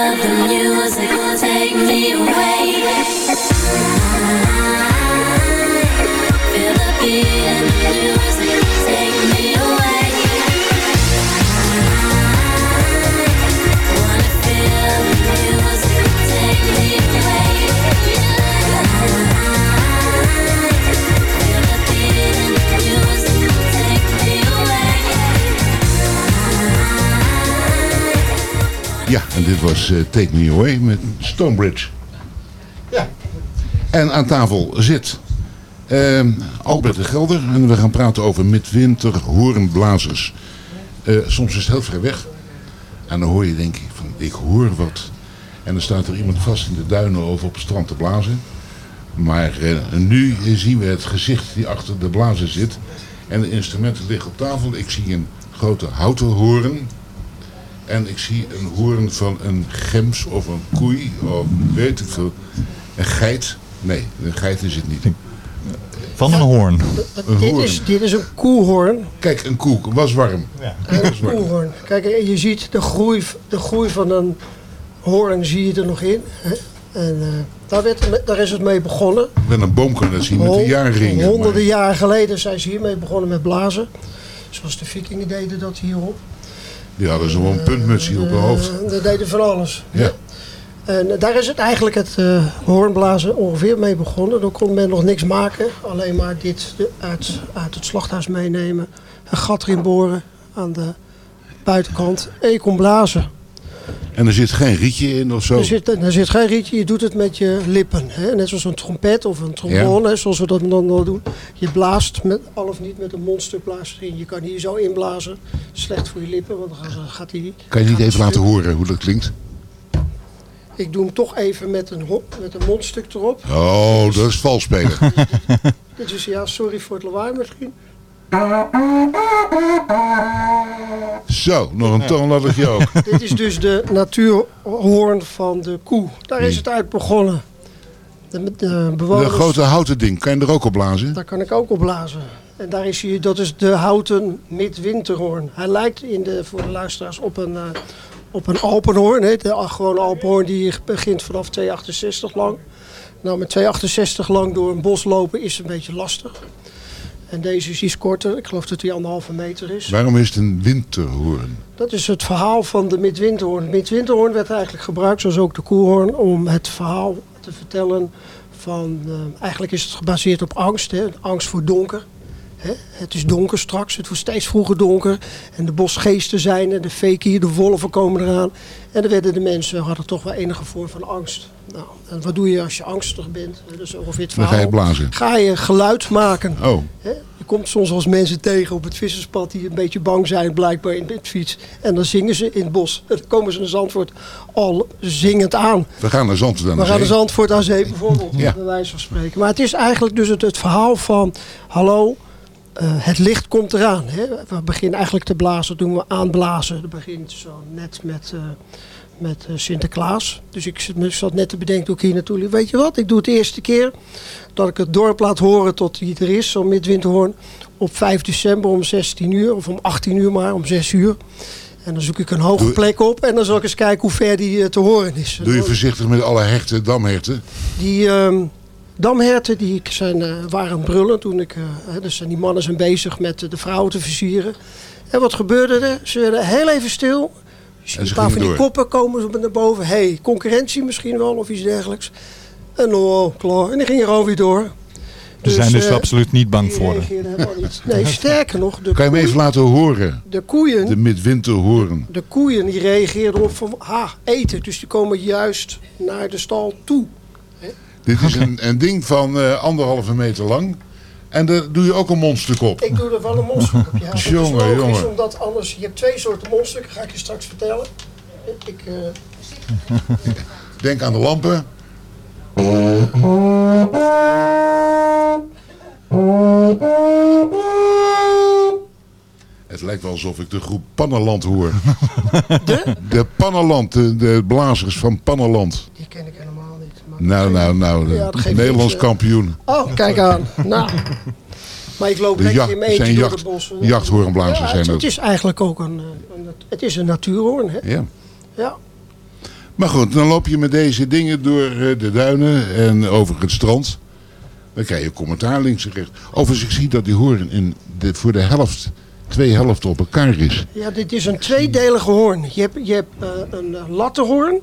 Feel the music en dit was eh, Take Me Away met Stonebridge. Ja. En aan tafel zit ehm, Albert de Gelder. En we gaan praten over midwinter hoornblazers. Eh, soms is het heel ver weg. En dan hoor je denk ik van, ik hoor wat. En dan staat er iemand vast in de duinen over op het strand te blazen. Maar eh, nu zien we het gezicht die achter de blazer zit. En de instrumenten liggen op tafel. Ik zie een grote houten hoorn. En ik zie een hoorn van een gems of een koei of weet ik veel. Een geit. Nee, een geit is het niet. Van een hoorn. Een Dit hoorn. is, dit is een koehoorn. Kijk, een koe. Was warm. Een koehoorn. Kijk, en je ziet de groei, de groei van een hoorn zie je er nog in. Hè? En eh, daar, werd, daar is het mee begonnen. Met een boom dat zien met de jaarringen. Honderden jaren geleden zijn ze hiermee begonnen met blazen. Zoals de vikingen deden dat hierop. Die hadden zo'n puntmutsje op hun hoofd. Eh, dat deden van alles. Ja. En eh, daar is het eigenlijk het eh, hoornblazen ongeveer mee begonnen. Dan kon men nog niks maken. Alleen maar dit uit, uit het slachthuis meenemen. Een gat erin boren aan de buitenkant. En je kon blazen. En er zit geen rietje in of zo. Er zit, er zit geen rietje, je doet het met je lippen. Hè? Net zoals een trompet of een trombone, zoals we dat dan wel doen. Je blaast, met, al of niet met een mondstuk blaast erin. Je kan hier zo inblazen. Slecht voor je lippen, want dan gaat- die... Kan je niet even laten horen hoe dat klinkt? Ik doe hem toch even met een, met een mondstuk erop. Oh, dat is vals spelen. Dit is, ja, sorry voor het lawaai misschien. Zo, nog een toonladdertje ook. Dit is dus de natuurhoorn van de koe. Daar is het uit begonnen. De, de De bewoners, grote houten ding, kan je er ook op blazen? Daar kan ik ook op blazen. En daar is hij, dat is de houten midwinterhoorn. Hij lijkt in de, voor de luisteraars op een, eh, op een alpenhoorn. Hè? De gewone alpenhoorn die begint vanaf 268 lang. Nou, met 268 lang door een bos lopen is een beetje lastig. En deze is iets korter. Ik geloof dat hij anderhalve meter is. Waarom is het een winterhoorn? Dat is het verhaal van de midwinterhoorn. De midwinterhoorn werd eigenlijk gebruikt, zoals ook de koehoorn, om het verhaal te vertellen van... eh, eigenlijk is het gebaseerd op angst, hè? angst voor donker. Hè? Het is donker straks, het wordt steeds vroeger donker. En de bosgeesten zijn er, de fekiën, de wolven komen eraan. En dan werden de mensen, hadden toch wel enige vorm van angst. Nou, en wat doe je als je angstig bent? Is ongeveer het Dan verhaal. ga je blazen. Ga je geluid maken. Oh, Hè? Je komt soms als mensen tegen op het visserspad die een beetje bang zijn blijkbaar in het fiets. En dan zingen ze in het bos. Dan komen ze naar Zandvoort al zingend aan. we gaan naar Zandvoort aan We gaan naar. Zandvoort aan zee bijvoorbeeld, Ja. bij wijze van spreken. Maar het is eigenlijk dus het, het verhaal van, hallo, eh, het licht komt eraan. Hè? We beginnen eigenlijk te blazen, doen we aanblazen. Dat begint zo net met, eh, met eh, Sinterklaas. Dus ik zat- net te bedenken hoe ik hier naartoe liep. Weet je wat, ik doe het de eerste keer dat ik het dorp laat horen tot hij er is, zo'n midwinterhoorn. Op 5 december om 16 uur, of om 18 uur maar, om 6 uur. En dan zoek ik een hoge plek op en dan zal ik eens kijken hoe ver die eh, te horen is. Doe je voorzichtig met alle herten, damherten. Die ehm, damherten die zijn, eh, waren aan het brullen toen ik... hè, dus die mannen zijn bezig met de vrouwen te versieren. En wat gebeurde er? Ze werden heel even stil. En ze een paar van die door. koppen komen ze naar boven. hey, concurrentie misschien wel of iets dergelijks. En oh, klaar. En die gingen gewoon weer door. Ze zijn dus eh, absoluut niet bang voor hem. reageerden helemaal niet. Nee, sterker nog, de, Kan je hem even laten horen? de koeien... De midwinterhoorn. De koeien die reageerden op van, ha, eten. Dus die komen juist naar de stal toe. Dit is een, een ding van eh, anderhalve meter lang. En daar doe je ook een mondstuk op. Ik doe er wel een mondstuk op. Ja, Jongen, is jongen. omdat anders... Je hebt twee soorten mondstukken, ga ik je straks vertellen. Ik, eh, Denk aan de lampen. Het lijkt wel alsof ik de groep Pannenland hoor. De? De Pannenland, de, de blazers van Pannenland. die ken ik helemaal. Nou, nou, nou, Ja, geeft Nederlands kampioen. Oh, kijk aan. Nou. Maar ik loop De lekker in eentje zijn door jacht- de bossen. jachthoornblazers ja, zijn het, het is eigenlijk ook een, eh, een... Het is een natuurhoorn, hè? Ja. Ja. Maar goed, dan loop je met deze dingen door eh, de duinen en over het strand. Dan krijg je commentaar links en rechts. Overigens, ik zie dat die hoorn in de, voor de helft, twee helften op elkaar is. Ja, dit is een tweedelige hoorn. Je hebt, je hebt eh, een lattenhoorn,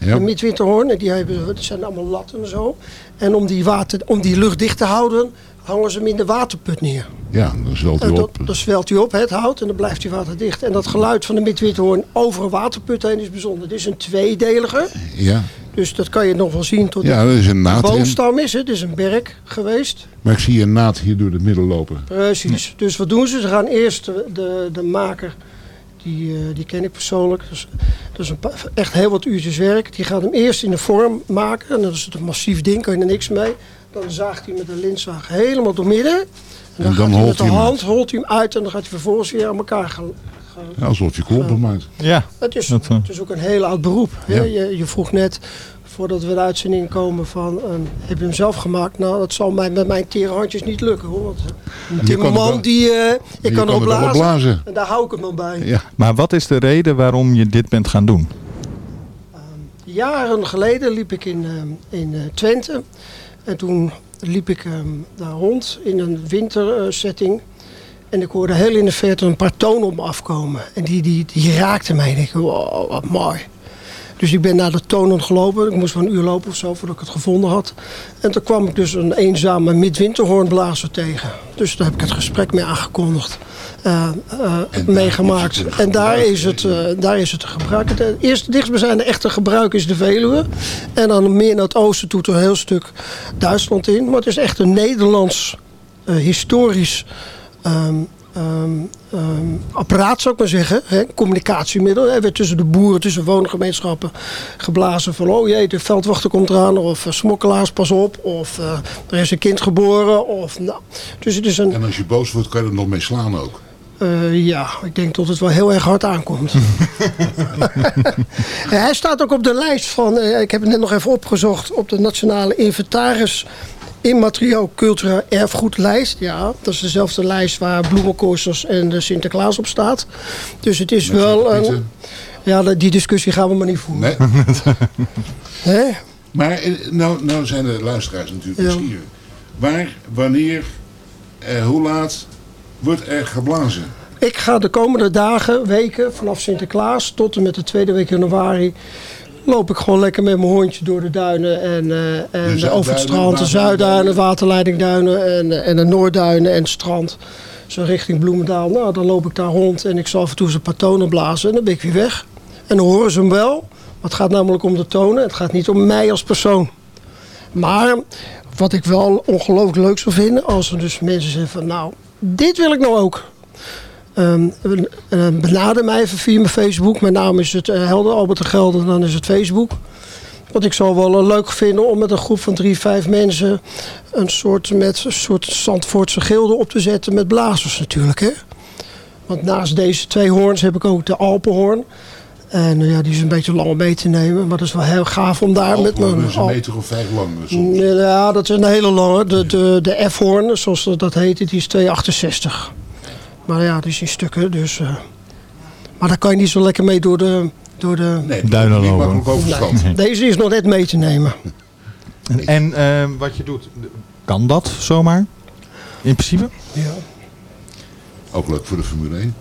Ja. een midwinterhoorn. Die, hebben, dat zijn allemaal latten en zo. En om die, water, om die lucht dicht te houden, hangen ze hem in de waterput neer. Ja, dan zwelt hij op. dan zwelt hij op, het hout, en dan blijft hij waterdicht. En dat geluid van de midwinterhoorn over een waterput heen is bijzonder. Het is een tweedelige. Ja, Dus dat kan je nog wel zien tot ja dat is een de naad. boomstam is. Het is een berk geweest. Maar ik zie een naad hier door het midden lopen. Precies. Dus wat doen ze? Ze gaan eerst de, de, de maker, die, eh, die ken ik persoonlijk. Dus, dat is een echt heel wat uurtjes werk. Die gaat hem eerst in de vorm maken. En dat is het een massief ding, kan je er niks mee. Dan zaagt hij met een lintzaag helemaal door midden. En dan, dan gaat hij holt met de hij hem hand holt hij hem uit en dan gaat hij vervolgens weer aan elkaar gaan. Ja, alsof je klompen maakt. Ja. Het is, Dat, eh, het is ook een heel oud beroep. hè. Ja. Je, je vroeg net, voordat we de uitzending komen, van een, heb je hem zelf gemaakt? Nou, dat zal mij met mijn tere handjes niet lukken hoor. Want een kan timmerman, er- die, eh, ik kan, kan erop er blazen. blazen. En daar hou ik het dan bij. Ja. Maar wat is de reden waarom je dit bent gaan doen? Jaren geleden liep ik in, eh, in eh, Twente. En toen liep ik eh, daar rond in een wintersetting. en ik hoorde heel in de verte een paar tonen op me afkomen. En die, die, die raakten mij. En ik dacht, wow, wat mooi. Dus ik ben naar de tonen gelopen. Ik moest wel een uur lopen of zo voordat ik het gevonden had. En toen kwam ik dus een eenzame midwinterhoornblazer tegen. Dus daar heb ik het gesprek mee aangekondigd. eh, eh, meegemaakt. En daar is het, eh, daar is het te gebruiken. Het eerste dichtstbijzijnde echte gebruik is de Veluwe. En dan meer naar het oosten toe, er een heel stuk Duitsland in. Maar het is echt een Nederlands eh, historisch ehm, ehm, ehm, apparaat, zou ik maar zeggen. Hè, communicatiemiddel. Er werd tussen de boeren, tussen woongemeenschappen geblazen van... oh jee, de veldwachter komt eraan. Of eh, smokkelaars, pas op. Of eh, er is een kind geboren. Of, nou. Dus het is een... En als je boos wordt, kan je er nog mee slaan ook. Eh, ja, ik denk dat het wel heel erg hard aankomt. Hij staat ook op de lijst van, ik heb het net nog even opgezocht, op de Nationale Inventaris Immaterieel Cultureel Erfgoedlijst. Ja, dat is dezelfde lijst waar bloemenkoolsters en de Sinterklaas op staat. Dus het is wel een... Ja, die discussie gaan we maar niet voeren. Nee. Maar eh, nou, nou zijn de luisteraars natuurlijk Ja. nieuwsgierig. Waar, wanneer, eh, hoe laat wordt er geblazen? Ik ga de komende dagen, weken, vanaf Sinterklaas tot en met de tweede week januari... loop ik gewoon lekker met mijn hondje door de duinen en, eh, en over het strand. De. Zuidduinen, waterleidingduinen en, eh, en de Noordduinen en het strand. Zo richting Bloemendaal. Nou, dan loop ik daar rond en ik zal af en toe eens een paar tonen blazen. En dan ben ik weer weg. En dan horen ze hem wel. Maar het gaat namelijk om de tonen. Het gaat niet om mij als persoon. Maar wat ik wel ongelooflijk leuk zou vinden... als er dus mensen zeggen van... nou, dit wil ik nou ook. Eh, benader mij even via mijn Facebook. Mijn naam is het eh, Helder, Albert de Gelder, dan is het Facebook. Want ik zou wel eh, leuk vinden om met een groep van drie, vijf mensen... een soort, met, een soort Zandvoortse gilde op te zetten met blazers natuurlijk. Hè? Want naast deze twee hoorns heb ik ook de Alpenhoorn. En eh, ja, die is een beetje lang om mee te nemen. Maar dat is wel heel gaaf om daar met mijn... is een meter of vijf lang. dus soms. ja, dat is een hele lange. De, de, de F-hoorn, zoals dat heet, die is 2,68. Maar ja, die is in stukken. Dus, eh, maar daar kan je niet zo lekker mee door de... Door de Nee, Duinen lopen. Nee, Deze is nog net mee te nemen. En eh, wat je doet, kan dat zomaar? In principe? Ja. Ook leuk voor de Formule 1.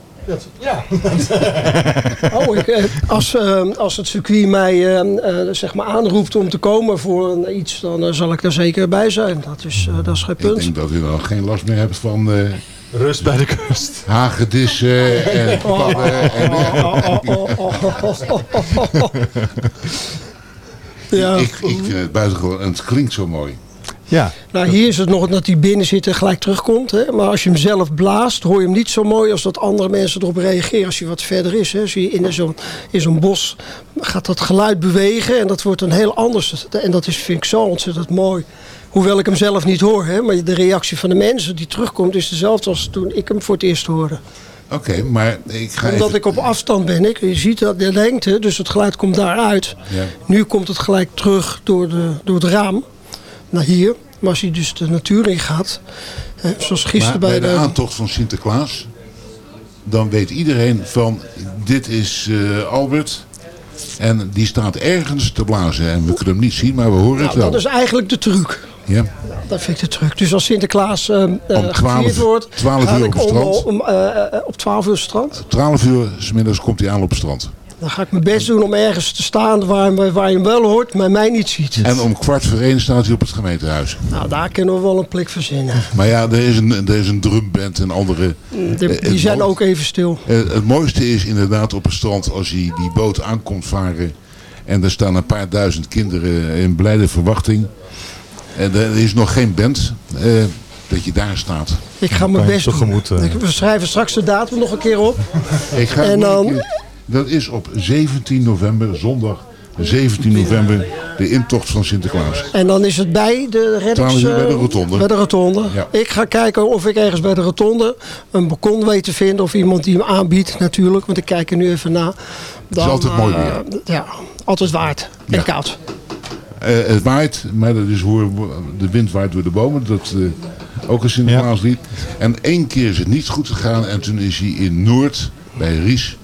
Ja. oh, ik, eh, als, eh, als het circuit mij zeg maar aanroept om te komen voor een, iets, dan zal ik daar zeker bij zijn. Dat is, eh, dat is geen Ik punt. denk dat u dan geen last meer hebt van eh Rust bij de kust. hagedissen en padden. En, Ja. ik, ik vind het buitengewoon, en het klinkt zo mooi. Ja. Nou, hier is het nog dat hij binnen zit en gelijk terugkomt. Hè? Maar als je hem zelf blaast, hoor je hem niet zo mooi als dat andere mensen erop reageren als hij wat verder is. Hè? Zie je in zo'n in zo'n bos gaat dat geluid bewegen en dat wordt dan heel anders. En dat is, vind ik zo ontzettend mooi. Hoewel ik hem zelf niet hoor. Hè? Maar de reactie van de mensen die terugkomt is dezelfde als toen ik hem voor het eerst hoorde. Oké, maar ik ga Omdat even... ik op afstand ben. Ik, je ziet dat de lengte, dus het geluid komt daaruit. Ja. Nu komt het gelijk terug door, de, door het raam naar hier. Maar als hij dus de natuur in gaat, hè, zoals gisteren bij bij de de... aantocht van Sinterklaas, dan weet iedereen van, dit is eh, Albert En die staat ergens te blazen. En we kunnen hem niet zien, maar we horen het Nou, wel. dat is eigenlijk de truc. Ja. Dat vind ik de truc. Dus als Sinterklaas eh, eh, Om 12 gevierd wordt, 12 ga uur ik op het strand. om, eh, eh, op 12 uur strand. 12 uur 's middags komt hij aan op het strand. Dan ga ik mijn best doen om ergens te staan waar, waar je hem wel hoort, maar mij niet ziet. En om kwart voor één staat hij op het gemeentehuis. Nou, daar kunnen we wel een plik verzinnen. Maar ja, er is een, er is een drumband en andere... Die, eh, die zijn ook even stil. Eh, het mooiste is inderdaad op het strand als hij die boot aankomt varen. En er staan een paar duizend kinderen in blijde verwachting. En er is nog geen band eh, dat je daar staat. Ik ga mijn best doen. Ik- We schrijven straks de datum nog een keer op. Ik ga En dan- keer- dat is op 17 november, zondag 17 november, de intocht van Sinterklaas. En dan is het bij de reddings... 12 uur bij de eh, rotonde. Bij de rotonde. Ja. Ik ga kijken of ik ergens bij de rotonde een balkon weet te vinden. Of iemand die hem aanbiedt natuurlijk. Want ik kijk er nu even na. Dan, is altijd mooi eh, weer. ja, altijd waard. En Ja. koud. Eh, het waait, maar dat is hoe de wind waait door de bomen. Dat eh, ook een Sinterklaaslied. En één keer is het niet goed gegaan. En toen is hij in Noord, bij Ries,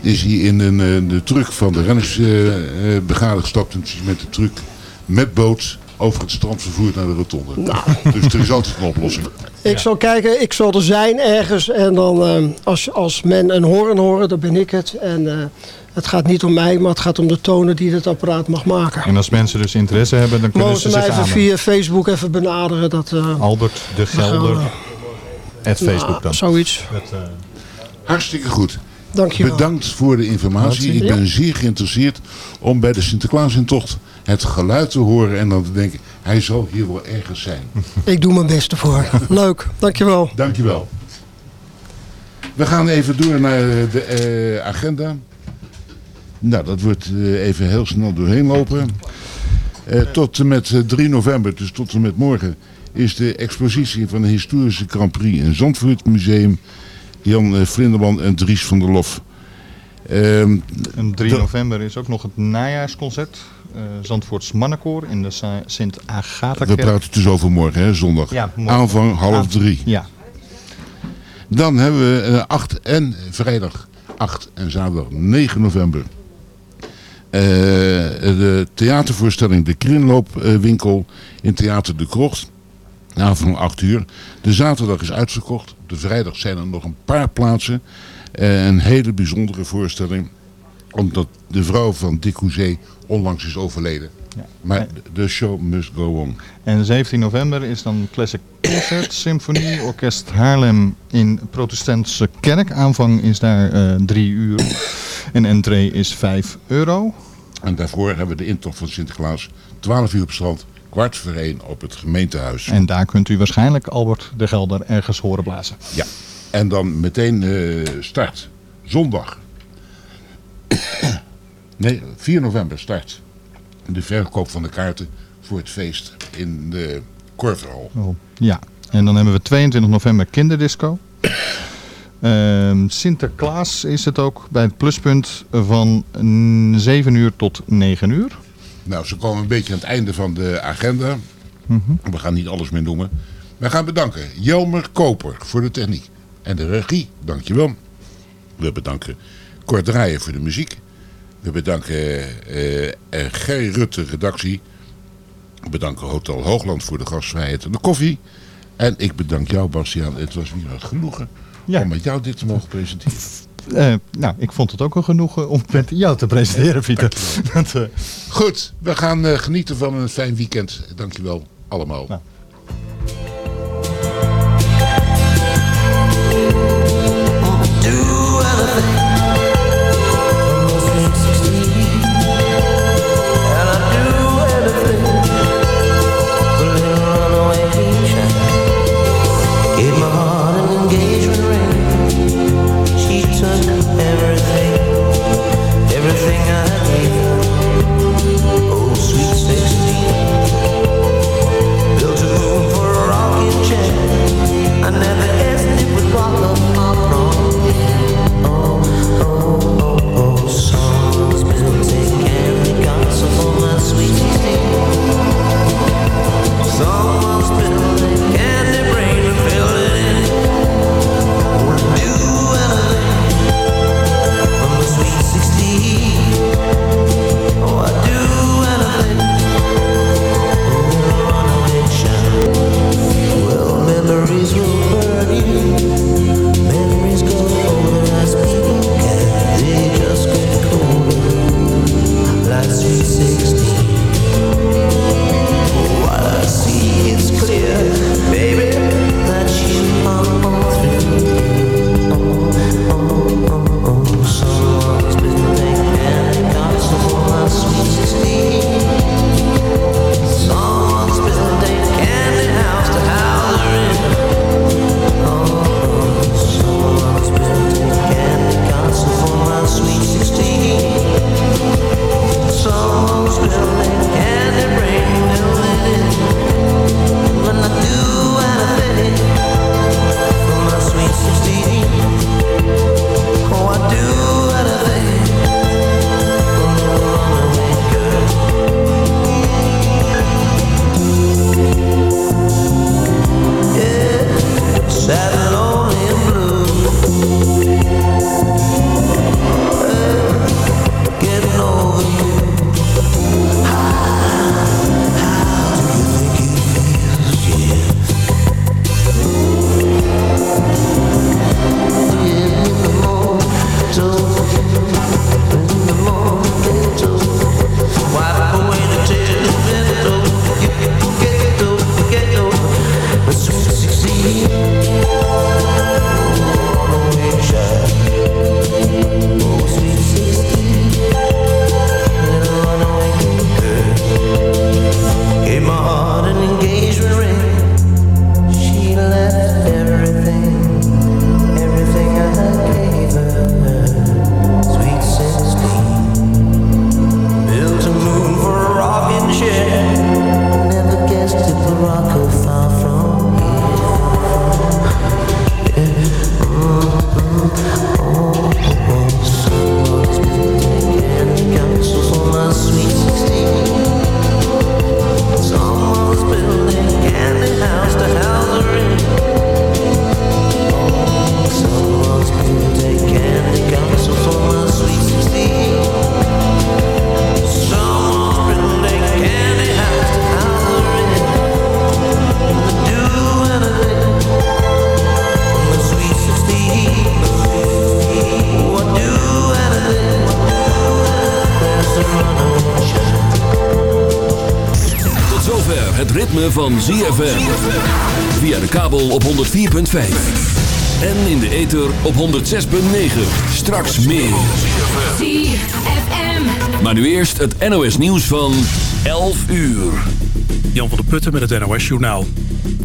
is hij in een, eh, de truck van de rennersbrigade gestapt. En is hij met de truck met boot over het strand vervoerd naar de rotonde. Nou. Dus er is altijd een oplossing. Ik zal kijken, ik zal er zijn ergens. En dan eh, als, als men een horen horen, dan ben ik het. En eh, het gaat niet om mij, maar het gaat om de tonen die het apparaat mag maken. En als mensen dus interesse hebben, dan kunnen Mogen ze ze mij zich even aan. via Facebook even benaderen. Dat, eh, Albert de Gelder. At Facebook nou, dan. zoiets. Hartstikke goed. Dankjewel. Bedankt voor de informatie. Ik ben zeer geïnteresseerd om bij de Sinterklaasintocht het geluid te horen. En dan te denken, hij zal hier wel ergens zijn. Ik doe mijn best ervoor. Leuk, dankjewel. Dankjewel. We gaan even door naar de eh, agenda. Nou, dat wordt eh, even heel snel doorheen lopen. Eh, tot en met eh, 3 november, dus tot en met morgen, is de expositie van de historische Grand Prix in Zandvoort Museum. Jan eh, Vlinderman en Dries van der Lof. Ehm, En 3 dat- november is ook nog het najaarsconcert. eh Zandvoorts Mannenkoor in de Sa- Sint Agatha we praten dus over morgen, hè, zondag. Ja, morgen. Aanvang half drie. Ja. Dan hebben we eh, 8 en vrijdag 8 en zaterdag 9 november. Eh, de theatervoorstelling De Krinloopwinkel in Theater De Krocht. Avond 8 uur. De zaterdag is uitverkocht. De vrijdag zijn er nog een paar plaatsen. Eh, een hele bijzondere voorstelling. Omdat de vrouw van Dick Hoezee onlangs is overleden. Maar de show must go on. En 17 november is dan Classic Concert Symfonie Orkest Haarlem in Protestantse Kerk. Aanvang is daar eh 3 uur en entree is 5 euro. En daarvoor hebben we de intocht van Sinterklaas. 12 uur op strand, kwart voor één op het gemeentehuis. En daar kunt u waarschijnlijk Albert de Gelder ergens horen blazen. Ja, en dan meteen eh, start. Zondag. nee, 4 november start. De verkoop van de kaarten voor het feest in de Korverhal. Oh, ja, en dan hebben we 22 november kinderdisco. Ehm, Sinterklaas is het ook bij het pluspunt van mm, 7 uur tot 9 uur. Nou, ze komen een beetje aan het einde van de agenda. Mhm. We gaan niet alles meer noemen. We gaan bedanken Jelmer Koper voor de techniek. En de regie, dankjewel. We bedanken Kort Draaien voor de muziek. We bedanken eh, eh, Gerry Rutte, redactie. We bedanken Hotel Hoogland voor de gastvrijheid en de koffie. En ik bedank jou, Bastiaan. Het was weer een genoegen om met jou dit te mogen presenteren. Eh, nou, ik vond het ook een genoegen om met jou te presenteren, Pieter. Dat, eh, Goed, we gaan eh, genieten van een fijn weekend. Dankjewel allemaal. Gave En in de ether op 106.9. Straks meer. Maar nu eerst het NOS nieuws van 11 uur. Jan van der Putten met het NOS-journaal.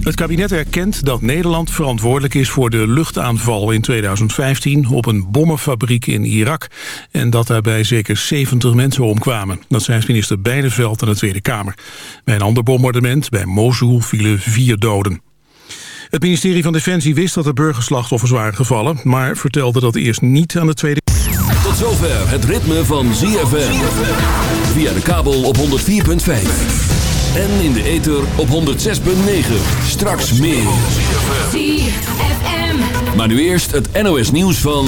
Het kabinet erkent dat Nederland verantwoordelijk is voor de luchtaanval in 2015 op een bommenfabriek in Irak. En dat daarbij zeker 70 mensen omkwamen. Dat zei minister Bijleveld aan de Tweede Kamer. Bij een ander bombardement bij Mosul vielen vier doden. Het ministerie van Defensie wist dat er burgerslachtoffers waren gevallen... maar vertelde dat eerst niet aan de Tweede Tot zover het ritme van ZFM. Via de kabel op 104.5. En in de ether op 106.9. Straks meer. Maar nu eerst het NOS nieuws van...